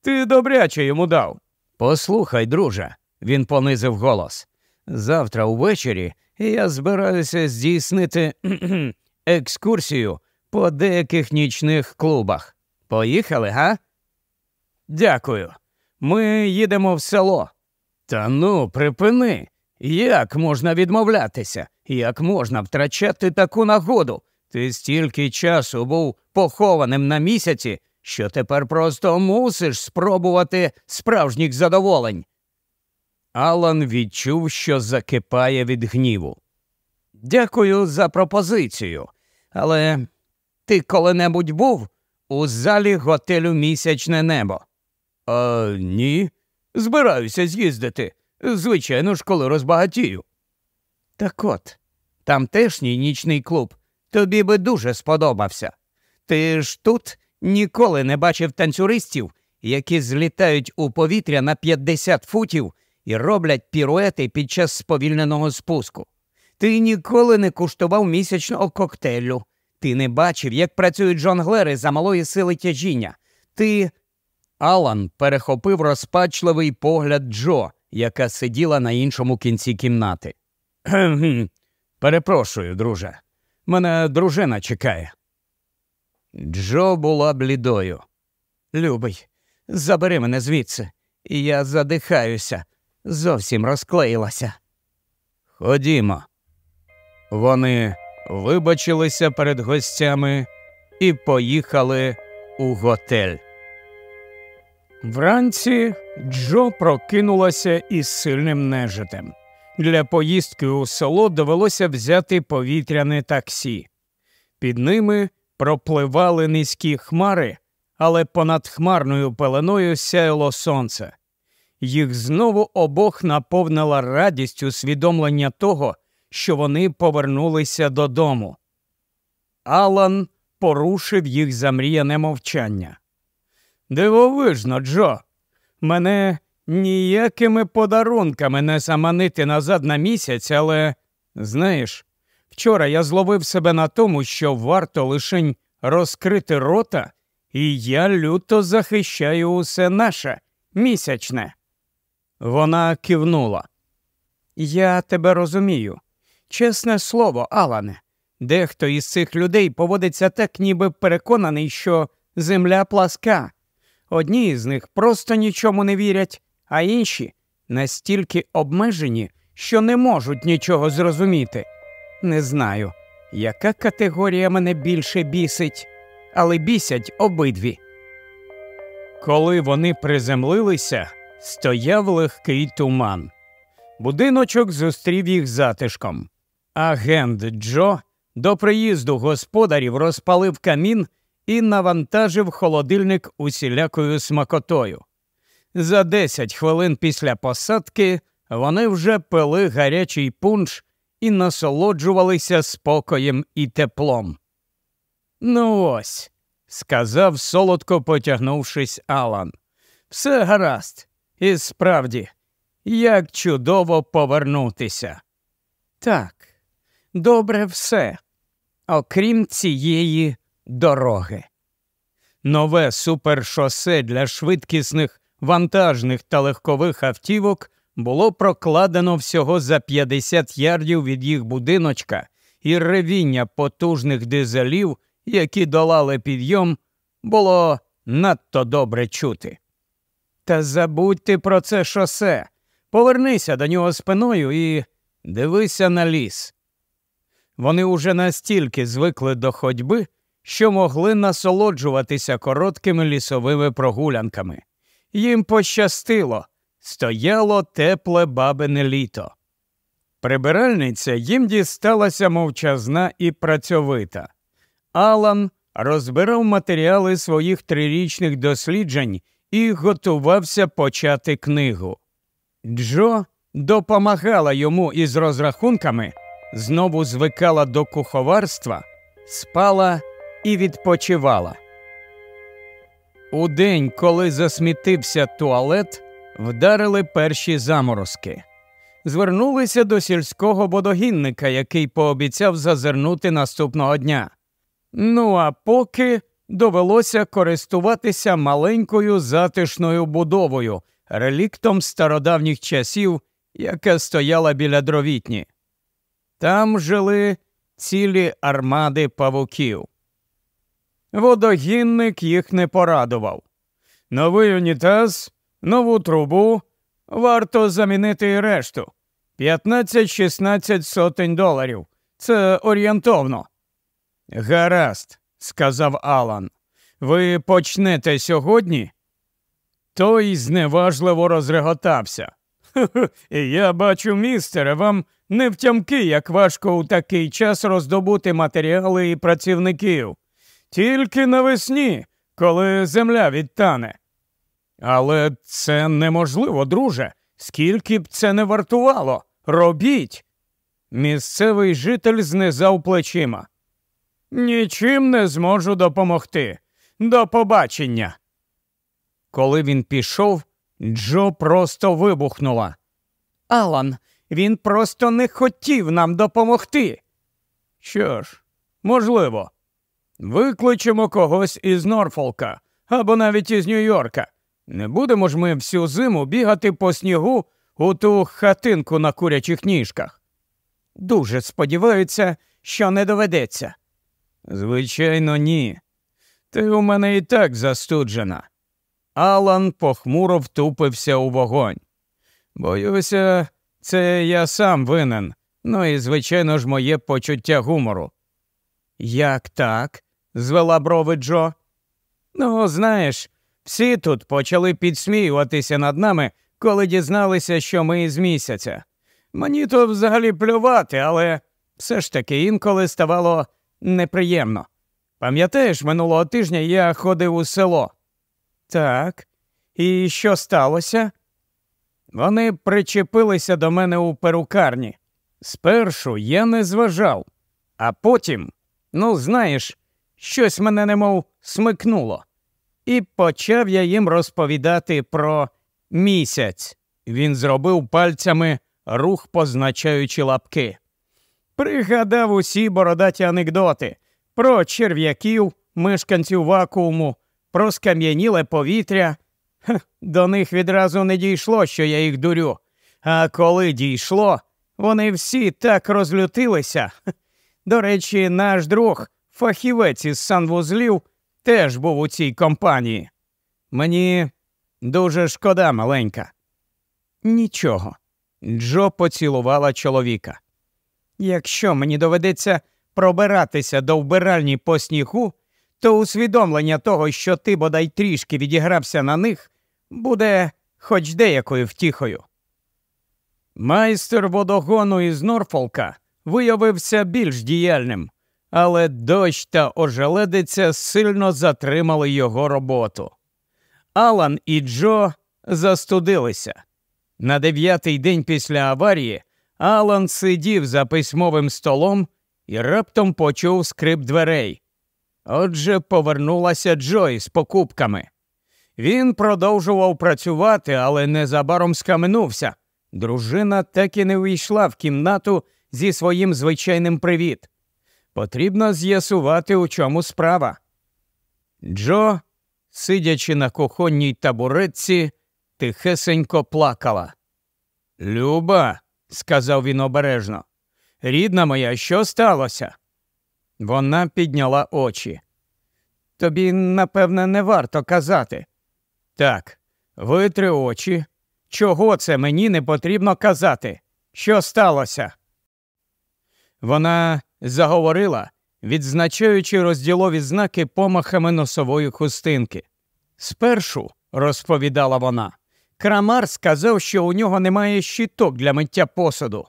Ти добряче йому дав. Послухай, друже, він понизив голос. Завтра увечері я збираюся здійснити (clears throat) екскурсію по деяких нічних клубах. Поїхали, га? Дякую. Ми їдемо в село. Та ну, припини. Як можна відмовлятися? Як можна втрачати таку нагоду? Ти стільки часу був похованим на місяці, що тепер просто мусиш спробувати справжніх задоволень. Алан відчув, що закипає від гніву. Дякую за пропозицію, але ти коли-небудь був у залі готелю місячне небо? «А, Ні. Збираюся з'їздити. Звичайно ж, коли розбагатію. Так от, тамтешній нічний клуб тобі би дуже сподобався. Ти ж тут ніколи не бачив танцюристів, які злітають у повітря на 50 футів і роблять піруети під час сповільненого спуску. Ти ніколи не куштував місячного коктейлю. Ти не бачив, як працюють жонглери за малої сили тяжіння. Ти. Алан перехопив розпачливий погляд Джо, яка сиділа на іншому кінці кімнати. Перепрошую, друже. Мене дружина чекає. Джо була блідою. Любий, забери мене звідси, я задихаюся, зовсім розклеїлася. Ходімо. Вони вибачилися перед гостями і поїхали у готель. Вранці Джо прокинулася із сильним нежитем. Для поїздки у село довелося взяти повітряне таксі. Під ними пропливали низькі хмари, але понад хмарною пеленою сяяло сонце. Їх знову обох наповнила радість усвідомлення того, що вони повернулися додому. Алан порушив їх замріяне мовчання. Дивовижно, Джо, мене ніякими подарунками не заманити назад на місяць, але, знаєш, вчора я зловив себе на тому, що варто лишень розкрити рота, і я люто захищаю усе наше місячне. Вона кивнула. Я тебе розумію. Чесне слово, Алане, дехто із цих людей поводиться так, ніби переконаний, що земля пласка. Одні з них просто нічому не вірять, а інші настільки обмежені, що не можуть нічого зрозуміти. Не знаю, яка категорія мене більше бісить, але бісять обидві. Коли вони приземлилися, стояв легкий туман. Будиночок зустрів їх затишком. Агент Джо до приїзду господарів розпалив камін і навантажив холодильник усілякою смакотою. За десять хвилин після посадки вони вже пили гарячий пунш і насолоджувалися спокоєм і теплом. Ну ось, сказав солодко потягнувшись Алан. Все гаразд, і справді, як чудово повернутися. Так, добре все, окрім цієї дороги. Нове супершосе для швидкісних вантажних та легкових автівок було прокладено всього за 50 ярдів від їх будиночка, і ревіння потужних дизелів, які долали підйом, було надто добре чути. Та забудьте про це шосе, повернися до нього спиною і дивися на ліс. Вони уже настільки звикли до ходьби, що могли насолоджуватися короткими лісовими прогулянками. Їм пощастило, стояло тепле бабине літо. Прибиральниця їм дісталася мовчазна і працьовита. Алан розбирав матеріали своїх трирічних досліджень і готувався почати книгу. Джо допомагала йому із розрахунками, знову звикала до куховарства, спала і відпочивала. У день, коли засмітився туалет, вдарили перші заморозки. Звернулися до сільського водогінника, який пообіцяв зазирнути наступного дня. Ну а поки довелося користуватися маленькою затишною будовою, реліктом стародавніх часів, яка стояла біля дровітні. Там жили цілі армади павуків. Водогінник їх не порадував. Новий унітаз, нову трубу, варто замінити і решту. 15-16 сотень доларів. Це орієнтовно. Гаразд, сказав Алан. Ви почнете сьогодні? Той зневажливо розреготався. Я бачу, містере, вам не втямки, як важко у такий час роздобути матеріали і працівників. Тільки навесні, коли земля відтане. Але це неможливо, друже. Скільки б це не вартувало? Робіть. Місцевий житель знизав плечима. Нічим не зможу допомогти. До побачення. Коли він пішов, Джо просто вибухнула. Алан, він просто не хотів нам допомогти. Що ж, можливо, викличемо когось із Норфолка або навіть із Нью-Йорка. Не будемо ж ми всю зиму бігати по снігу у ту хатинку на курячих ніжках. Дуже сподіваються, що не доведеться. Звичайно, ні. Ти у мене і так застуджена. Алан похмуро втупився у вогонь. Боюся, це я сам винен, ну і, звичайно ж, моє почуття гумору. Як так? Звела брови Джо. Ну, знаєш, всі тут почали підсміюватися над нами, коли дізналися, що ми із місяця. Мені то взагалі плювати, але все ж таки інколи ставало неприємно. Пам'ятаєш, минулого тижня я ходив у село. Так, і що сталося? Вони причепилися до мене у перукарні. Спершу я не зважав, а потім, ну, знаєш, щось мене немов смикнуло. І почав я їм розповідати про місяць. Він зробив пальцями рух, позначаючи лапки. Пригадав усі бородаті анекдоти про черв'яків, мешканців вакууму, про скам'яніле повітря. Ха, до них відразу не дійшло, що я їх дурю. А коли дійшло, вони всі так розлютилися. До речі, наш друг, фахівець із санвузлів, теж був у цій компанії. Мені дуже шкода, маленька. Нічого. Джо поцілувала чоловіка. Якщо мені доведеться пробиратися до вбиральні по снігу, то усвідомлення того, що ти бодай трішки відігрався на них, буде хоч деякою втіхою. Майстер водогону із Норфолка виявився більш діяльним, але дощ та ожеледиця сильно затримали його роботу. Алан і Джо застудилися. На дев'ятий день після аварії Алан сидів за письмовим столом і раптом почув скрип дверей. Отже, повернулася Джой з покупками. Він продовжував працювати, але незабаром скаменувся. Дружина так і не увійшла в кімнату зі своїм звичайним привіт. Потрібно з'ясувати, у чому справа. Джо, сидячи на кухонній табуретці, тихесенько плакала. Люба, сказав він обережно, рідна моя, що сталося? Вона підняла очі. Тобі, напевне, не варто казати. Так, витри очі. Чого це мені не потрібно казати? Що сталося? Вона заговорила, відзначаючи розділові знаки помахами носової хустинки. Спершу, розповідала вона, крамар сказав, що у нього немає щиток для миття посуду.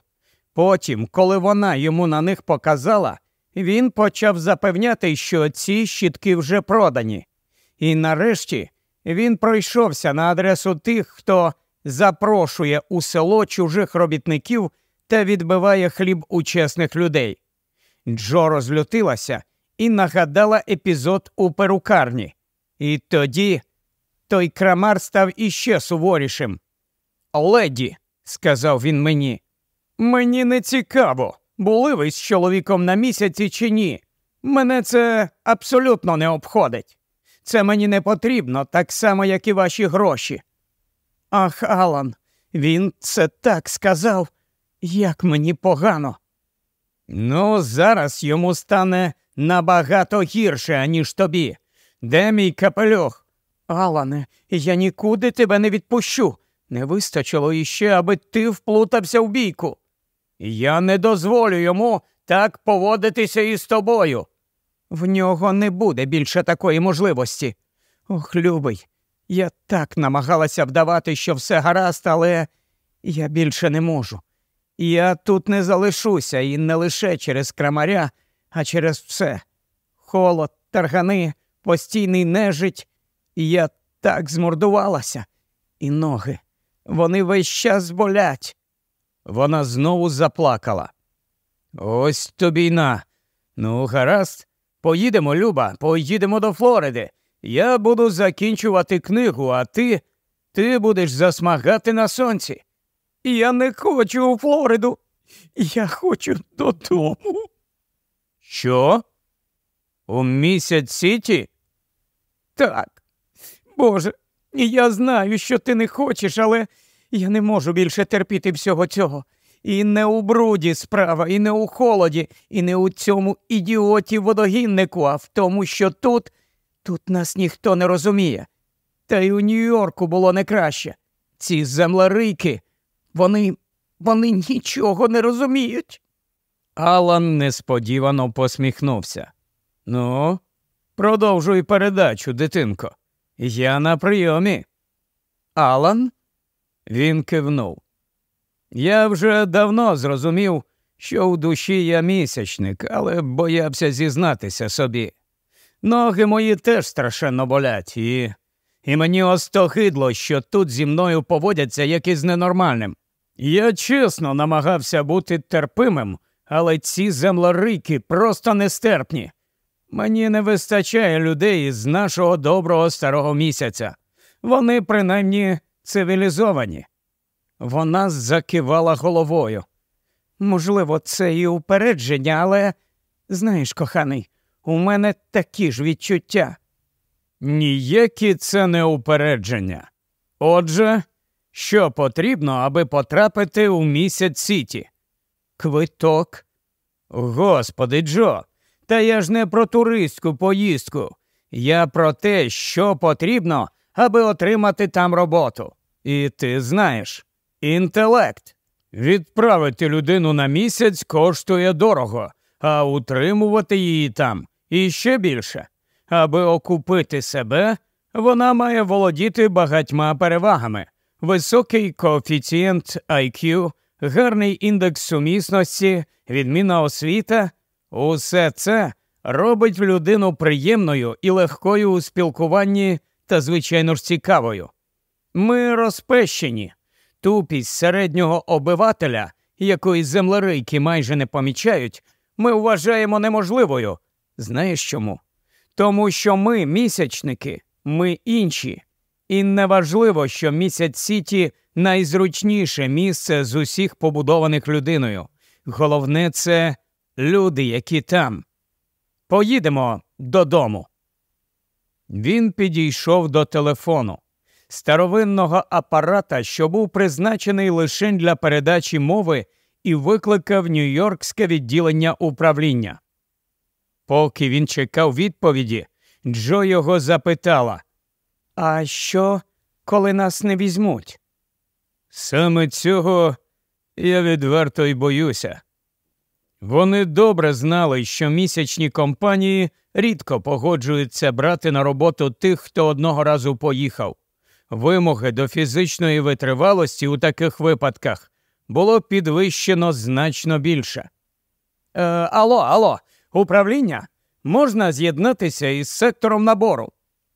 Потім, коли вона йому на них показала, він почав запевняти, що ці щітки вже продані. І нарешті він пройшовся на адресу тих, хто запрошує у село чужих робітників та відбиває хліб у чесних людей. Джо розлютилася і нагадала епізод у перукарні. І тоді той крамар став іще суворішим. Леді, сказав він мені, мені не цікаво, були ви з чоловіком на місяці чи ні. Мене це абсолютно не обходить. Це мені не потрібно, так само, як і ваші гроші. Ах, Алан, він це так сказав, як мені погано. Ну, зараз йому стане набагато гірше, аніж тобі. Де мій капелюх? Алане, я нікуди тебе не відпущу. Не вистачило іще, аби ти вплутався в бійку. Я не дозволю йому так поводитися із тобою. В нього не буде більше такої можливості. Ох, любий, я так намагалася вдавати, що все гаразд, але я більше не можу. Я тут не залишуся і не лише через крамаря, а через все. Холод, таргани, постійний нежить. Я так змордувалася. І ноги. Вони весь час болять. Вона знову заплакала. Ось тобі й на. Ну, гаразд, поїдемо, Люба, поїдемо до Флориди. Я буду закінчувати книгу, а ти ти будеш засмагати на сонці. Я не хочу у Флориду. Я хочу додому. Що? У місяць Сіті? Так. Боже, я знаю, що ти не хочеш, але я не можу більше терпіти всього цього. І не у бруді справа, і не у холоді, і не у цьому ідіоті водогіннику, а в тому, що тут тут нас ніхто не розуміє. Та й у Нью-Йорку було не краще. Ці землерики, вони, вони нічого не розуміють. Алан несподівано посміхнувся. Ну, продовжуй передачу, дитинко. Я на прийомі. Алан? Він кивнув. Я вже давно зрозумів, що у душі я місячник, але боявся зізнатися собі. Ноги мої теж страшенно болять, і і мені остогидло, що тут зі мною поводяться як із ненормальним. Я чесно намагався бути терпимим, але ці землорики просто нестерпні. Мені не вистачає людей з нашого доброго старого місяця. Вони принаймні цивілізовані. Вона закивала головою. Можливо, це і упередження, але знаєш, коханий, у мене такі ж відчуття. Ніякі це не упередження. Отже, що потрібно, аби потрапити у місяць Сіті? Квиток. Господи Джо, та я ж не про туристську поїздку. Я про те, що потрібно, аби отримати там роботу. І ти знаєш, інтелект. Відправити людину на місяць коштує дорого, а утримувати її там іще більше. Аби окупити себе, вона має володіти багатьма перевагами: високий коефіцієнт IQ, гарний індекс сумісності, відмінна освіта. Усе це робить людину приємною і легкою у спілкуванні та, звичайно ж, цікавою. Ми розпещені, тупість середнього обивателя, якої землерийки майже не помічають, ми вважаємо неможливою. Знаєш чому? Тому що ми місячники, ми інші. І неважливо, що місяць Сіті найзручніше місце з усіх побудованих людиною. Головне, це люди, які там. Поїдемо додому. Він підійшов до телефону, старовинного апарата, що був призначений лише для передачі мови, і викликав Нью-Йоркське відділення управління. Поки він чекав відповіді, Джо його запитала А що, коли нас не візьмуть? Саме цього я відверто й боюся. Вони добре знали, що місячні компанії рідко погоджуються брати на роботу тих, хто одного разу поїхав. Вимоги до фізичної витривалості у таких випадках було підвищено значно більше. Е, Алло, алло, управління? Можна з'єднатися із сектором набору?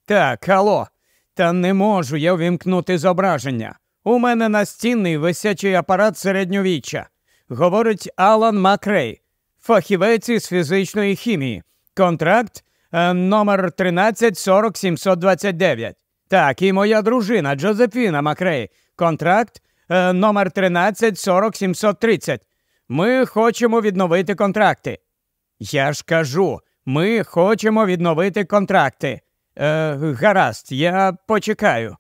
Так, алло, та не можу я вімкнути зображення. У мене настінний висячий апарат середньовіччя говорить Алан Макрей, фахівець із фізичної хімії. Контракт е, номер 1340729. Так, і моя дружина Джозефіна Макрей. Контракт е, номер 1340730. Ми хочемо відновити контракти. Я ж кажу, ми хочемо відновити контракти. Е, Гаразд, я почекаю.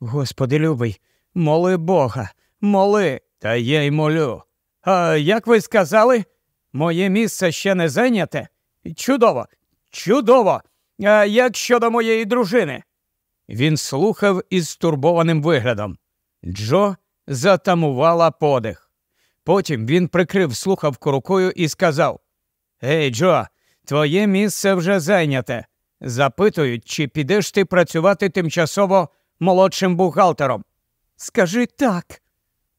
Господи любий, моли Бога, моли, та я й молю. А як ви сказали, моє місце ще не зайняте? Чудово, чудово! А як щодо моєї дружини? Він слухав із стурбованим виглядом. Джо затамувала подих. Потім він прикрив слухавку рукою і сказав: Ей, Джо, твоє місце вже зайняте. Запитують, чи підеш ти працювати тимчасово молодшим бухгалтером. Скажи так.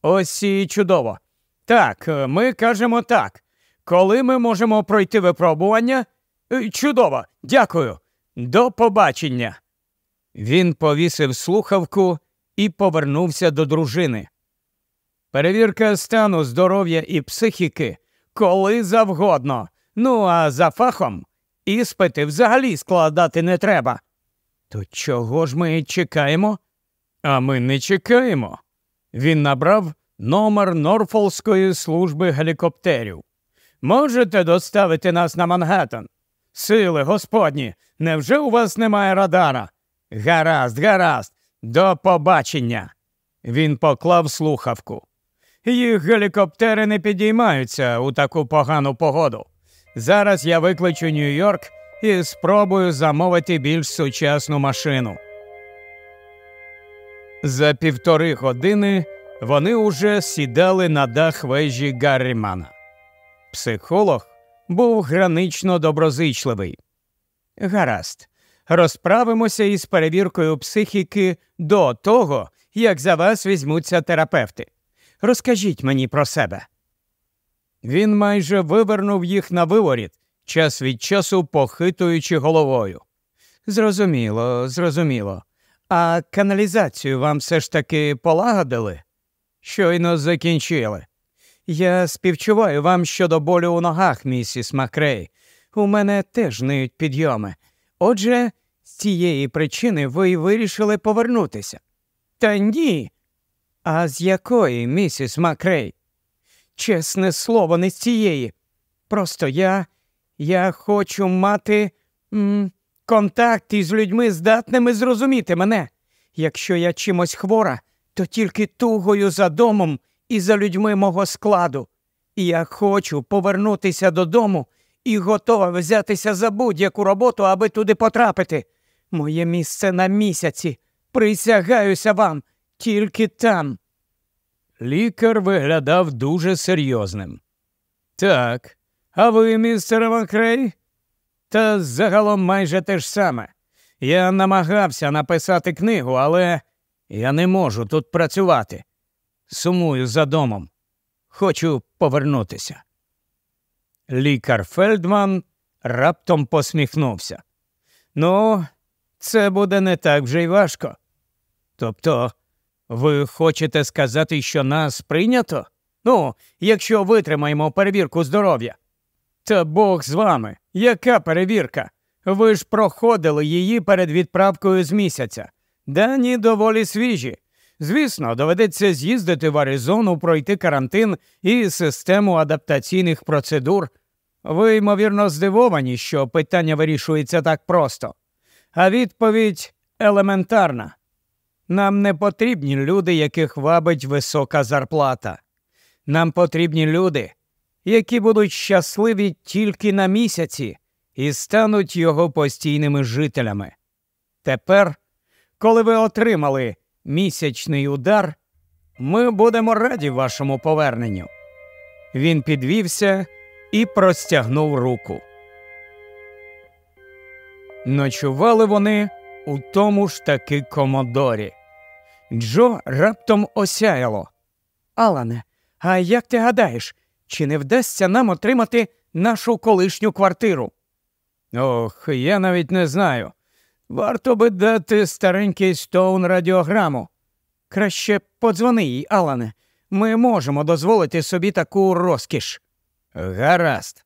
Ось і чудово. Так, ми кажемо так. Коли ми можемо пройти випробування? Е, чудово, дякую. До побачення. Він повісив слухавку і повернувся до дружини. Перевірка стану здоров'я і психіки коли завгодно. Ну, а за фахом іспити взагалі складати не треба. То чого ж ми чекаємо? А ми не чекаємо. Він набрав номер Норфолської служби гелікоптерів. Можете доставити нас на Мангеттен? Сили господні, невже у вас немає радара? Гаразд, гаразд, до побачення. Він поклав слухавку. Їх гелікоптери не підіймаються у таку погану погоду. Зараз я викличу Нью-Йорк і спробую замовити більш сучасну машину. За півтори години вони уже сідали на дах вежі Гаррімана. Психолог був гранично доброзичливий. Гаразд, розправимося із перевіркою психіки до того, як за вас візьмуться терапевти. Розкажіть мені про себе. Він майже вивернув їх на виворіт, час від часу похитуючи головою. Зрозуміло, зрозуміло. А каналізацію вам все ж таки полагодили? Щойно закінчили. Я співчуваю вам щодо болю у ногах, місіс Макрей. У мене теж ниють підйоми. Отже, з цієї причини ви вирішили повернутися. Та ні. А з якої, місіс Макрей? Чесне слово, не з цієї. Просто я. Я хочу мати м, контакт із людьми, здатними зрозуміти мене. Якщо я чимось хвора, то тільки тугою за домом і за людьми мого складу. І я хочу повернутися додому і готова взятися за будь-яку роботу, аби туди потрапити. Моє місце на місяці. Присягаюся вам, тільки там. Лікар виглядав дуже серйозним. Так, а ви, містер Макрей? Та загалом майже те ж саме. Я намагався написати книгу, але я не можу тут працювати. Сумую за домом. Хочу повернутися. Лікар Фельдман раптом посміхнувся. Ну, це буде не так вже й важко. Тобто, ви хочете сказати, що нас прийнято? Ну, якщо витримаємо перевірку здоров'я. Та Бог з вами, яка перевірка? Ви ж проходили її перед відправкою з місяця. Дані доволі свіжі. Звісно, доведеться з'їздити в Аризону, пройти карантин і систему адаптаційних процедур. Ви, ймовірно, здивовані, що питання вирішується так просто. А відповідь елементарна. Нам не потрібні люди, яких вабить висока зарплата. Нам потрібні люди, які будуть щасливі тільки на місяці і стануть його постійними жителями. Тепер, коли ви отримали місячний удар, ми будемо раді вашому поверненню. Він підвівся і простягнув руку. Ночували вони у тому ж таки комодорі. Джо раптом осяяло. Алане, а як ти гадаєш, чи не вдасться нам отримати нашу колишню квартиру? Ох, я навіть не знаю. Варто би дати старенький Стоун радіограму. Краще подзвони їй, Алане. Ми можемо дозволити собі таку розкіш. Гаразд.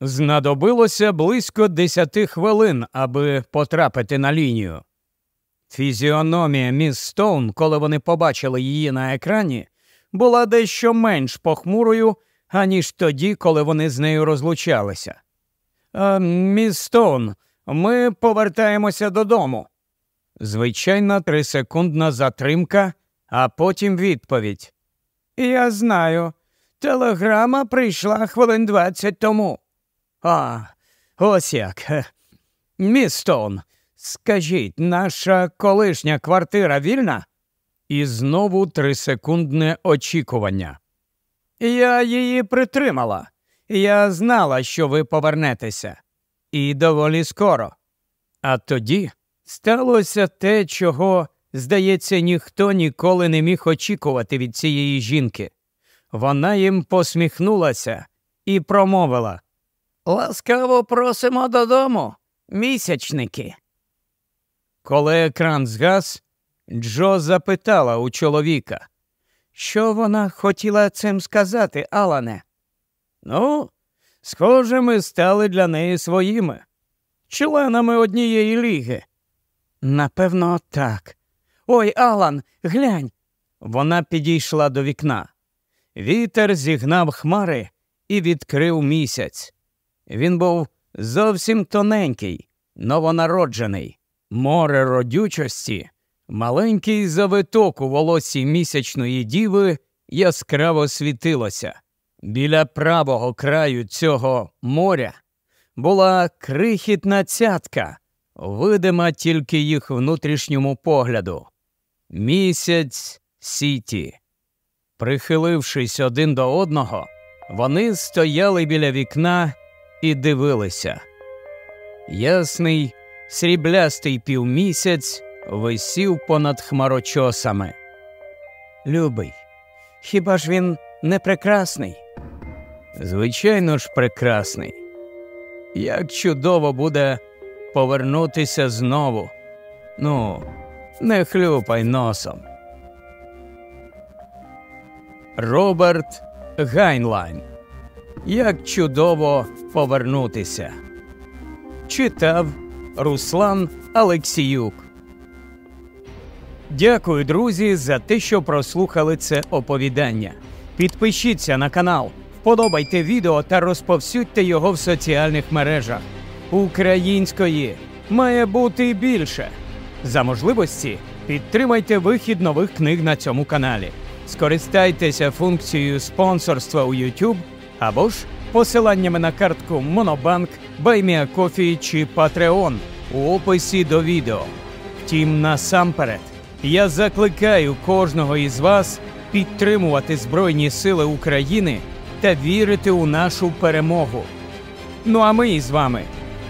Знадобилося близько десяти хвилин, аби потрапити на лінію. Фізіономія міс Стоун, коли вони побачили її на екрані, була дещо менш похмурою, аніж тоді, коли вони з нею розлучалися. «А, Міс Стоун, ми повертаємося додому. Звичайна трисекундна затримка, а потім відповідь. Я знаю. Телеграма прийшла хвилин двадцять тому. А, ось як. Міс Стоун, скажіть, наша колишня квартира вільна? І знову трисекундне очікування. Я її притримала. Я знала, що ви повернетеся. І доволі скоро. А тоді сталося те, чого, здається, ніхто ніколи не міг очікувати від цієї жінки. Вона їм посміхнулася і промовила Ласкаво просимо додому, місячники. Коли екран згас, Джо запитала у чоловіка, що вона хотіла цим сказати, Алане? Ну, схоже, ми стали для неї своїми, членами однієї ліги. Напевно, так. Ой, Алан, глянь. Вона підійшла до вікна. Вітер зігнав хмари і відкрив місяць. Він був зовсім тоненький, новонароджений, море родючості, маленький завиток у волосі місячної діви яскраво світилося. Біля правого краю цього моря була крихітна цятка, видима тільки їх внутрішньому погляду. Місяць Сіті. Прихилившись один до одного, вони стояли біля вікна і дивилися. Ясний, сріблястий півмісяць висів понад хмарочосами. Любий, хіба ж він не прекрасний? Звичайно ж, прекрасний. Як чудово буде повернутися знову. Ну, не хлюпай носом. Роберт Гайнлайн. Як чудово повернутися. Читав Руслан Алексіюк. Дякую, друзі, за те, що прослухали це оповідання. Підпишіться на канал, вподобайте відео та розповсюдьте його в соціальних мережах. Української має бути більше. За можливості підтримайте вихід нових книг на цьому каналі. Скористайтеся функцією спонсорства у YouTube або ж посиланнями на картку Monobank, BuyMeACoffee чи Patreon у описі до відео. Втім, насамперед, я закликаю кожного із вас підтримувати Збройні Сили України та вірити у нашу перемогу. Ну а ми із вами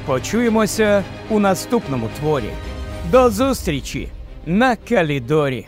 почуємося у наступному творі. До зустрічі на Калідорі!